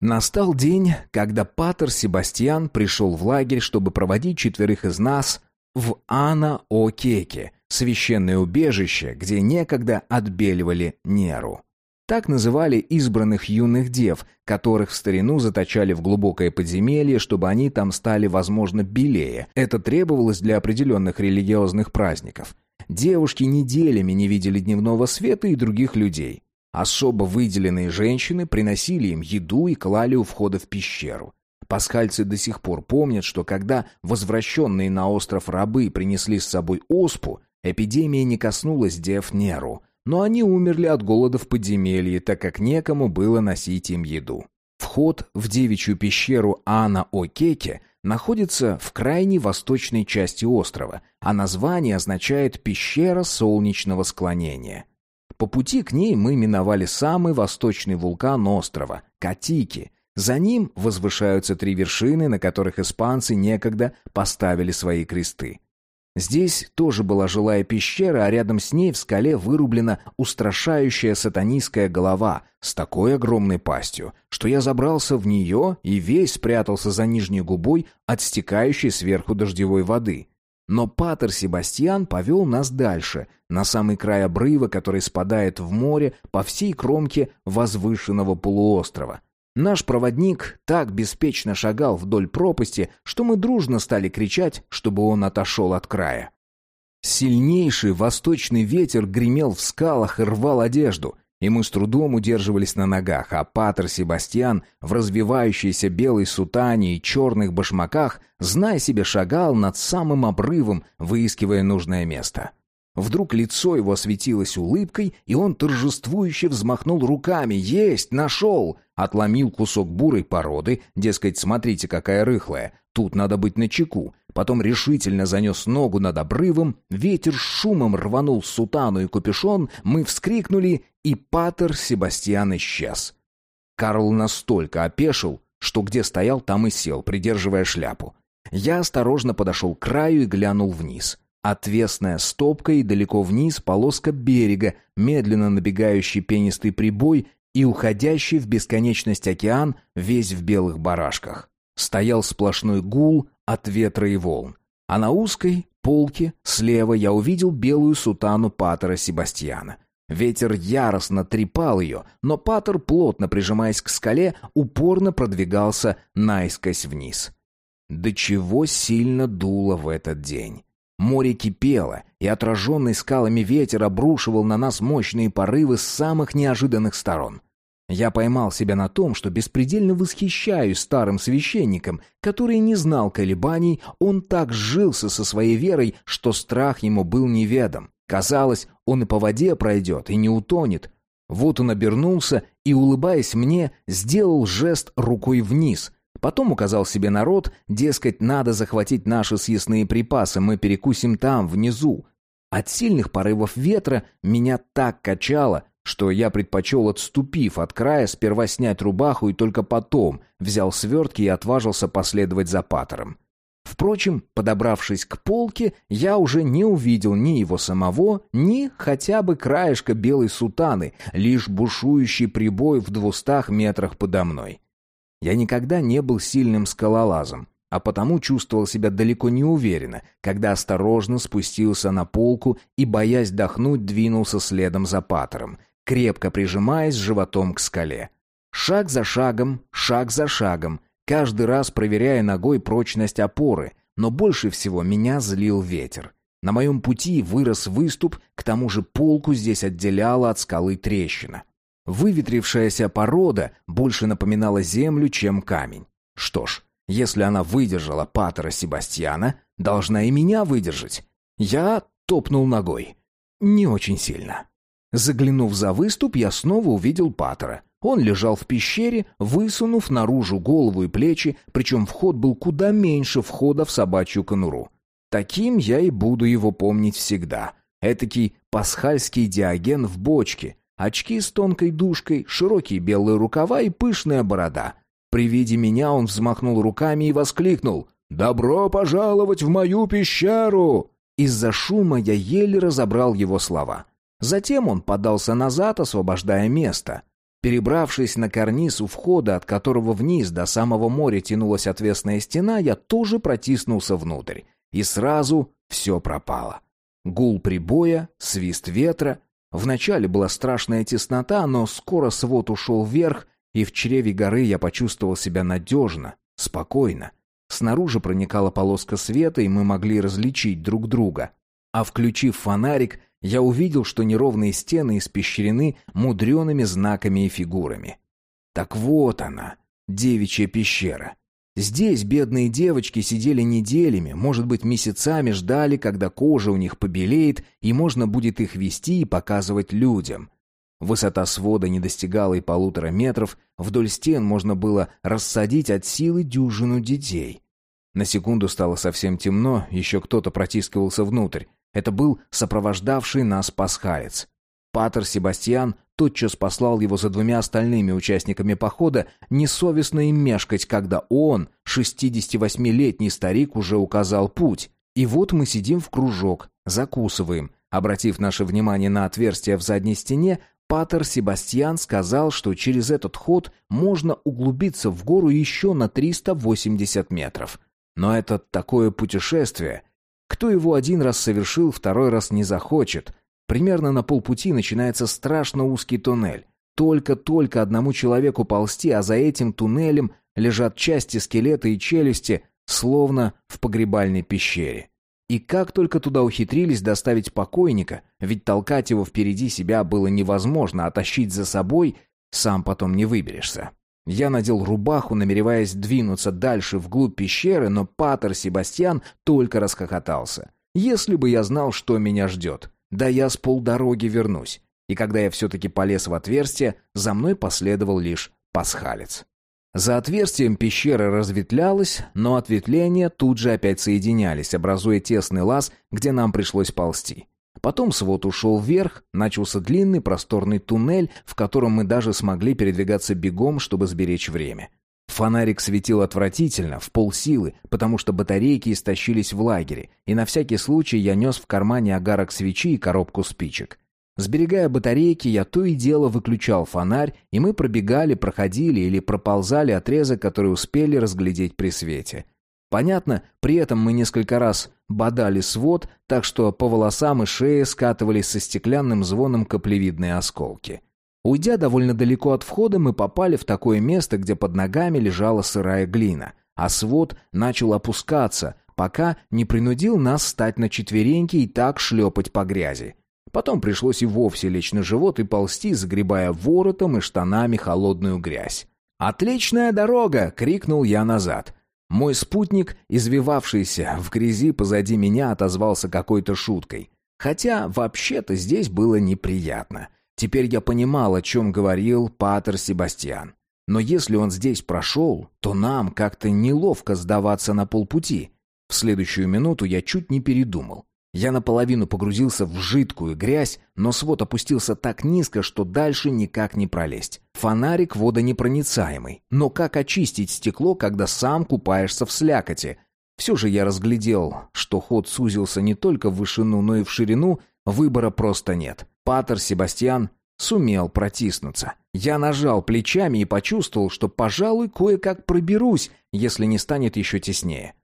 Настал день, когда Патер Себастьян пришел в лагерь, чтобы проводить четверых из нас в Ана-Океке, священное убежище, где некогда отбеливали Неру. Так называли избранных юных дев, которых в старину заточали в глубокое подземелье, чтобы они там стали, возможно, белее. Это требовалось для определенных религиозных праздников. Девушки неделями не видели дневного света и других людей. Особо выделенные женщины приносили им еду и клали у входа в пещеру. Пасхальцы до сих пор помнят, что когда возвращенные на остров рабы принесли с собой оспу, эпидемия не коснулась дев Неру – но они умерли от голода в подземелье, так как некому было носить им еду. Вход в девичью пещеру Ана-Океке находится в крайней восточной части острова, а название означает «пещера солнечного склонения». По пути к ней мы миновали самый восточный вулкан острова – Катики. За ним возвышаются три вершины, на которых испанцы некогда поставили свои кресты. Здесь тоже была жилая пещера, а рядом с ней в скале вырублена устрашающая сатанистская голова с такой огромной пастью, что я забрался в нее и весь спрятался за нижней губой от стекающей сверху дождевой воды. Но Патер Себастьян повел нас дальше, на самый край обрыва, который спадает в море по всей кромке возвышенного полуострова. Наш проводник так беспечно шагал вдоль пропасти, что мы дружно стали кричать, чтобы он отошел от края. Сильнейший восточный ветер гремел в скалах и рвал одежду, и мы с трудом удерживались на ногах, а Патер Себастьян в развивающейся белой сутане и черных башмаках, зная себе, шагал над самым обрывом, выискивая нужное место. Вдруг лицо его осветилось улыбкой, и он торжествующе взмахнул руками. «Есть! Нашел!» Отломил кусок бурой породы, дескать, смотрите, какая рыхлая. Тут надо быть начеку. Потом решительно занес ногу над обрывом, ветер шумом рванул сутану и капюшон, мы вскрикнули, и патер Себастьян исчез. Карл настолько опешил, что где стоял, там и сел, придерживая шляпу. Я осторожно подошел к краю и глянул вниз. Отвесная стопка и далеко вниз полоска берега, медленно набегающий пенистый прибой и уходящий в бесконечность океан, весь в белых барашках. Стоял сплошной гул от ветра и волн. А на узкой полке слева я увидел белую сутану Патера Себастьяна. Ветер яростно трепал ее, но Патер, плотно прижимаясь к скале, упорно продвигался наискось вниз. До чего сильно дуло в этот день. Море кипело, и отраженный скалами ветер обрушивал на нас мощные порывы с самых неожиданных сторон. Я поймал себя на том, что беспредельно восхищаюсь старым священником, который не знал колебаний, он так сжился со своей верой, что страх ему был неведом. Казалось, он и по воде пройдет, и не утонет. Вот он обернулся и, улыбаясь мне, сделал жест рукой вниз, Потом указал себе народ, дескать, надо захватить наши съестные припасы, мы перекусим там, внизу. От сильных порывов ветра меня так качало, что я предпочел, отступив от края, сперва снять рубаху и только потом взял свертки и отважился последовать за патером. Впрочем, подобравшись к полке, я уже не увидел ни его самого, ни хотя бы краешка белой сутаны, лишь бушующий прибой в двухстах метрах подо мной. Я никогда не был сильным скалолазом, а потому чувствовал себя далеко не уверенно, когда осторожно спустился на полку и, боясь дохнуть, двинулся следом за патером, крепко прижимаясь животом к скале. Шаг за шагом, шаг за шагом, каждый раз проверяя ногой прочность опоры, но больше всего меня злил ветер. На моем пути вырос выступ, к тому же полку здесь отделяла от скалы трещина. Выветрившаяся порода больше напоминала землю, чем камень. Что ж, если она выдержала Патера Себастьяна, должна и меня выдержать. Я топнул ногой. Не очень сильно. Заглянув за выступ, я снова увидел Патера. Он лежал в пещере, высунув наружу голову и плечи, причем вход был куда меньше входа в собачью конуру. Таким я и буду его помнить всегда. Этакий пасхальский диоген в бочке, Очки с тонкой дужкой, широкие белые рукава и пышная борода. При виде меня он взмахнул руками и воскликнул «Добро пожаловать в мою пещеру!» Из-за шума я еле разобрал его слова. Затем он подался назад, освобождая место. Перебравшись на карниз у входа, от которого вниз до самого моря тянулась отвесная стена, я тоже протиснулся внутрь. И сразу все пропало. Гул прибоя, свист ветра, Вначале была страшная теснота, но скоро свод ушел вверх, и в чреве горы я почувствовал себя надежно, спокойно. Снаружи проникала полоска света, и мы могли различить друг друга. А включив фонарик, я увидел, что неровные стены испещрены мудреными знаками и фигурами. Так вот она, девичья пещера. Здесь бедные девочки сидели неделями, может быть, месяцами ждали, когда кожа у них побелеет, и можно будет их вести и показывать людям. Высота свода не достигала и полутора метров, вдоль стен можно было рассадить от силы дюжину детей. На секунду стало совсем темно, еще кто-то протискивался внутрь. Это был сопровождавший нас пасхалец. Патер Себастьян тотчас послал его за двумя остальными участниками похода, несовестно им мешкать, когда он, 68-летний старик, уже указал путь. И вот мы сидим в кружок, закусываем. Обратив наше внимание на отверстие в задней стене, Патер Себастьян сказал, что через этот ход можно углубиться в гору еще на 380 метров. Но это такое путешествие. Кто его один раз совершил, второй раз не захочет. Примерно на полпути начинается страшно узкий туннель. Только-только одному человеку ползти, а за этим туннелем лежат части скелета и челюсти, словно в погребальной пещере. И как только туда ухитрились доставить покойника, ведь толкать его впереди себя было невозможно, а тащить за собой сам потом не выберешься. Я надел рубаху, намереваясь двинуться дальше вглубь пещеры, но Патер Себастьян только расхохотался. Если бы я знал, что меня ждет, да я с полдороги вернусь. И когда я все-таки полез в отверстие, за мной последовал лишь пасхалец. За отверстием пещера разветвлялась, но ответвления тут же опять соединялись, образуя тесный лаз, где нам пришлось ползти. Потом свод ушел вверх, начался длинный просторный туннель, в котором мы даже смогли передвигаться бегом, чтобы сберечь время. Фонарик светил отвратительно, в полсилы, потому что батарейки истощились в лагере, и на всякий случай я нес в кармане огарок свечи и коробку спичек. Сберегая батарейки, я то и дело выключал фонарь, и мы пробегали, проходили или проползали отрезок, который успели разглядеть при свете. Понятно, при этом мы несколько раз бодали свод, так что по волосам и шее скатывались со стеклянным звоном каплевидные осколки. Уйдя довольно далеко от входа, мы попали в такое место, где под ногами лежала сырая глина, а свод начал опускаться, пока не принудил нас встать на четвереньки и так шлепать по грязи. Потом пришлось и вовсе лечь на живот и ползти, загребая воротом и штанами холодную грязь. «Отличная дорога!» — крикнул я назад. Мой спутник, извивавшийся в грязи позади меня, отозвался какой-то шуткой. Хотя, вообще-то, здесь было неприятно. Теперь я понимал, о чем говорил Патер Себастьян. Но если он здесь прошел, то нам как-то неловко сдаваться на полпути. В следующую минуту я чуть не передумал. Я наполовину погрузился в жидкую грязь, но свод опустился так низко, что дальше никак не пролезть. Фонарик водонепроницаемый, но как очистить стекло, когда сам купаешься в слякоти? Все же я разглядел, что ход сузился не только в вышину, но и в ширину, выбора просто нет. Патер Себастьян сумел протиснуться. Я нажал плечами и почувствовал, что, пожалуй, кое-как проберусь, если не станет еще теснее.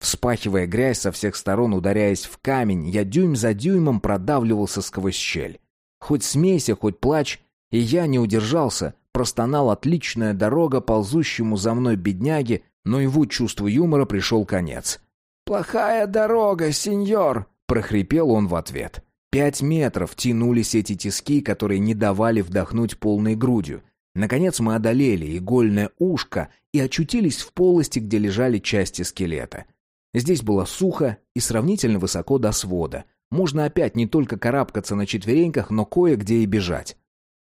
Вспахивая грязь со всех сторон, ударяясь в камень, я дюйм за дюймом продавливался сквозь щель. Хоть смейся, хоть плач, и я не удержался, простонал отличная дорога ползущему за мной бедняге, но его чувству юмора пришел конец. «Плохая дорога, сеньор!» — прохрипел он в ответ. Пять метров тянулись эти тиски, которые не давали вдохнуть полной грудью. Наконец мы одолели игольное ушко и очутились в полости, где лежали части скелета. Здесь было сухо и сравнительно высоко до свода. Можно опять не только карабкаться на четвереньках, но кое-где и бежать.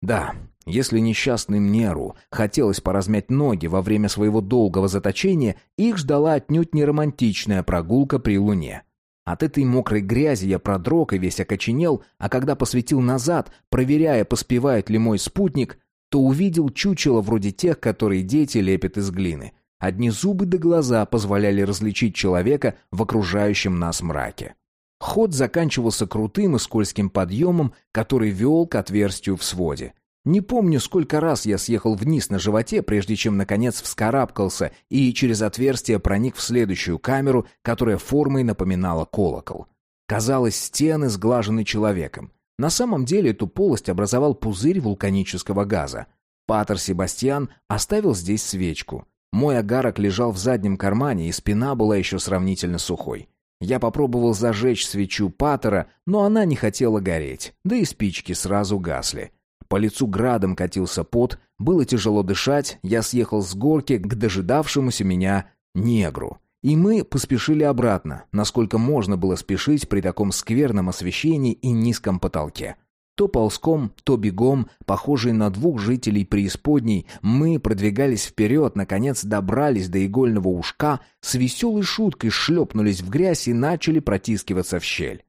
Да, если несчастным Неру хотелось поразмять ноги во время своего долгого заточения, их ждала отнюдь не романтичная прогулка при луне. От этой мокрой грязи я продрог и весь окоченел, а когда посветил назад, проверяя, поспевает ли мой спутник, то увидел чучело вроде тех, которые дети лепят из глины — Одни зубы до глаза позволяли различить человека в окружающем нас мраке. Ход заканчивался крутым и скользким подъемом, который вел к отверстию в своде. Не помню, сколько раз я съехал вниз на животе, прежде чем, наконец, вскарабкался и через отверстие проник в следующую камеру, которая формой напоминала колокол. Казалось, стены сглажены человеком. На самом деле эту полость образовал пузырь вулканического газа. Патер Себастьян оставил здесь свечку. Мой агарок лежал в заднем кармане, и спина была еще сравнительно сухой. Я попробовал зажечь свечу Паттера, но она не хотела гореть, да и спички сразу гасли. По лицу градом катился пот, было тяжело дышать, я съехал с горки к дожидавшемуся меня негру. И мы поспешили обратно, насколько можно было спешить при таком скверном освещении и низком потолке. То ползком, то бегом, похожие на двух жителей преисподней, мы продвигались вперед, наконец добрались до игольного ушка, с веселой шуткой шлепнулись в грязь и начали протискиваться в щель.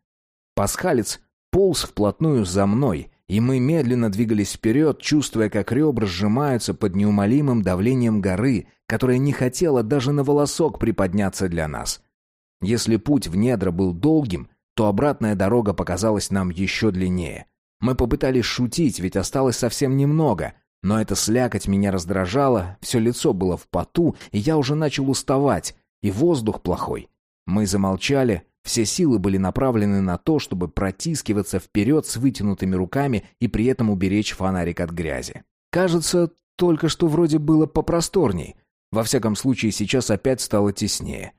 Пасхалец полз вплотную за мной, и мы медленно двигались вперед, чувствуя, как ребра сжимаются под неумолимым давлением горы, которая не хотела даже на волосок приподняться для нас. Если путь в недра был долгим, то обратная дорога показалась нам еще длиннее. Мы попытались шутить, ведь осталось совсем немного, но эта слякоть меня раздражала, все лицо было в поту, и я уже начал уставать, и воздух плохой. Мы замолчали, все силы были направлены на то, чтобы протискиваться вперед с вытянутыми руками и при этом уберечь фонарик от грязи. Кажется, только что вроде было попросторней. Во всяком случае, сейчас опять стало теснее.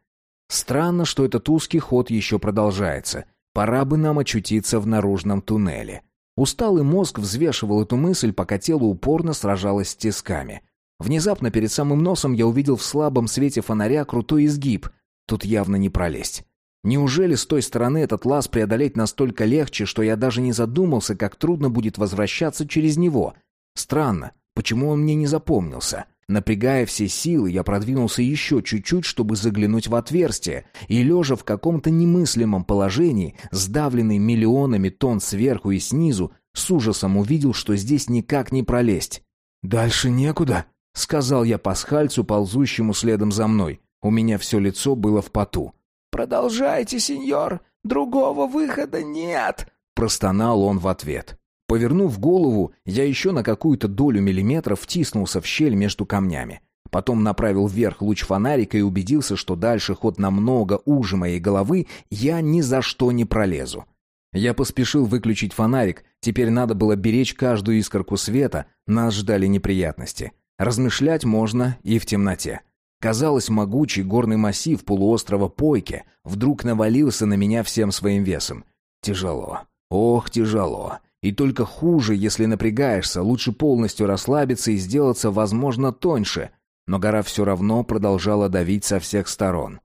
Странно, что этот узкий ход еще продолжается. Пора бы нам очутиться в наружном туннеле. Усталый мозг взвешивал эту мысль, пока тело упорно сражалось с тисками. Внезапно перед самым носом я увидел в слабом свете фонаря крутой изгиб. Тут явно не пролезть. Неужели с той стороны этот лаз преодолеть настолько легче, что я даже не задумался, как трудно будет возвращаться через него? Странно, почему он мне не запомнился? Напрягая все силы, я продвинулся еще чуть-чуть, чтобы заглянуть в отверстие, и, лежа в каком-то немыслимом положении, сдавленный миллионами тонн сверху и снизу, с ужасом увидел, что здесь никак не пролезть. «Дальше некуда», — сказал я пасхальцу, ползущему следом за мной. У меня все лицо было в поту. «Продолжайте, сеньор, другого выхода нет», — простонал он в ответ. Повернув голову, я еще на какую-то долю миллиметра втиснулся в щель между камнями. Потом направил вверх луч фонарика и убедился, что дальше ход намного уже моей головы, я ни за что не пролезу. Я поспешил выключить фонарик, теперь надо было беречь каждую искорку света, нас ждали неприятности. Размышлять можно и в темноте. Казалось, могучий горный массив полуострова Пойке вдруг навалился на меня всем своим весом. Тяжело. Ох, тяжело. И только хуже, если напрягаешься, лучше полностью расслабиться и сделаться, возможно, тоньше. Но гора все равно продолжала давить со всех сторон.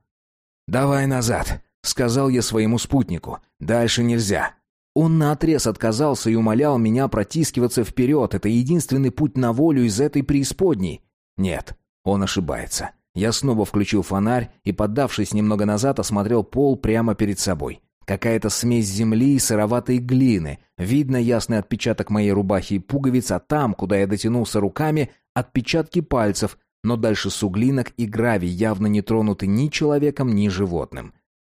«Давай назад», — сказал я своему спутнику. «Дальше нельзя». Он наотрез отказался и умолял меня протискиваться вперед. Это единственный путь на волю из этой преисподней. Нет, он ошибается. Я снова включил фонарь и, поддавшись немного назад, осмотрел пол прямо перед собой. Какая-то смесь земли и сыроватой глины. Видно ясный отпечаток моей рубахи и пуговиц, а там, куда я дотянулся руками, отпечатки пальцев, но дальше суглинок и гравий явно не тронуты ни человеком, ни животным.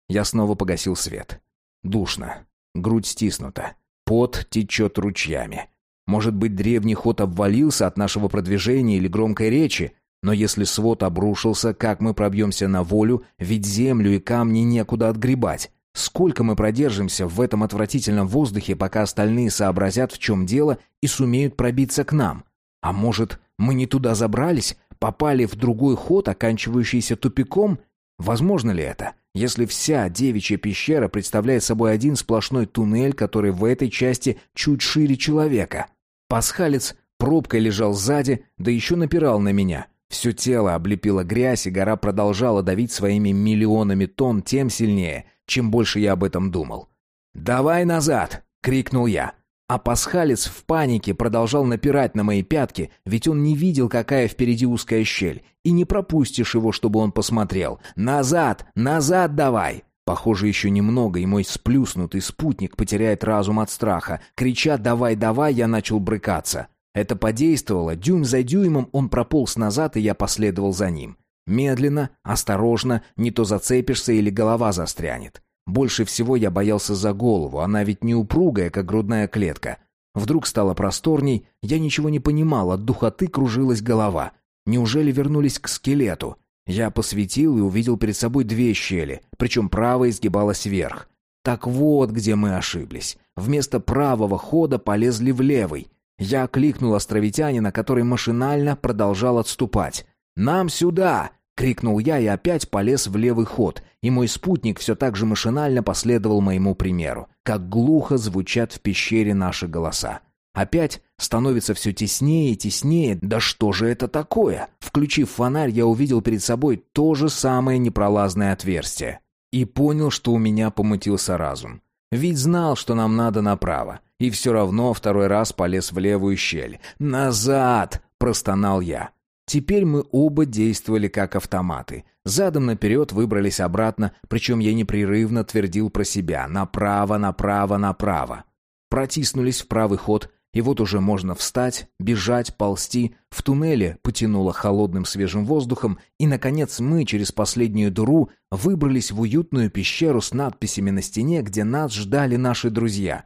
Я снова погасил свет. Душно. Грудь стиснута. Пот течет ручьями. Может быть, древний ход обвалился от нашего продвижения или громкой речи, но если свод обрушился, как мы пробьемся на волю, ведь землю и камни некуда отгребать. Сколько мы продержимся в этом отвратительном воздухе, пока остальные сообразят, в чем дело, и сумеют пробиться к нам? А может, мы не туда забрались, попали в другой ход, оканчивающийся тупиком? Возможно ли это, если вся девичья пещера представляет собой один сплошной туннель, который в этой части чуть шире человека? Пасхалец пробкой лежал сзади, да еще напирал на меня. Все тело облепило грязь, и гора продолжала давить своими миллионами тонн тем сильнее, чем больше я об этом думал. «Давай назад!» — крикнул я. А пасхалец в панике продолжал напирать на мои пятки, ведь он не видел, какая впереди узкая щель, и не пропустишь его, чтобы он посмотрел. «Назад! Назад давай!» Похоже, еще немного, и мой сплюснутый спутник потеряет разум от страха. Крича «давай, давай!» я начал брыкаться. Это подействовало, дюйм за дюймом он прополз назад, и я последовал за ним. Медленно, осторожно, не то зацепишься или голова застрянет. Больше всего я боялся за голову, она ведь не упругая, как грудная клетка. Вдруг стало просторней, я ничего не понимал, от духоты кружилась голова. Неужели вернулись к скелету? Я посветил и увидел перед собой две щели, причем правая изгибалась вверх. Так вот, где мы ошиблись. Вместо правого хода полезли в левый. Я окликнул островитянина, который машинально продолжал отступать. «Нам сюда!» — крикнул я и опять полез в левый ход, и мой спутник все так же машинально последовал моему примеру. Как глухо звучат в пещере наши голоса. Опять становится все теснее и теснее. Да что же это такое? Включив фонарь, я увидел перед собой то же самое непролазное отверстие. И понял, что у меня помутился разум. Ведь знал, что нам надо направо. И все равно второй раз полез в левую щель. «Назад!» – простонал я. Теперь мы оба действовали как автоматы. Задом наперед выбрались обратно, причем я непрерывно твердил про себя «направо, направо, направо». Протиснулись в правый ход, И вот уже можно встать, бежать, ползти. В туннеле потянуло холодным свежим воздухом, и, наконец, мы через последнюю дыру выбрались в уютную пещеру с надписями на стене, где нас ждали наши друзья.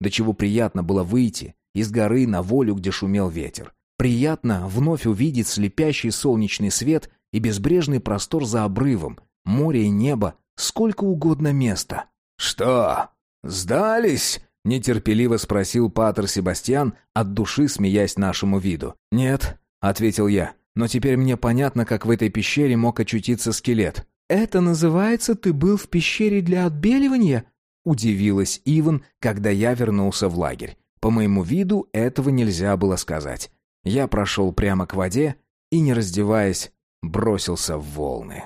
До чего приятно было выйти из горы на волю, где шумел ветер. Приятно вновь увидеть слепящий солнечный свет и безбрежный простор за обрывом, море и небо, сколько угодно места. «Что, сдались?» — нетерпеливо спросил Патер Себастьян, от души смеясь нашему виду. «Нет», — ответил я, — «но теперь мне понятно, как в этой пещере мог очутиться скелет». «Это называется, ты был в пещере для отбеливания?» — удивилась Иван, когда я вернулся в лагерь. По моему виду этого нельзя было сказать. Я прошел прямо к воде и, не раздеваясь, бросился в волны.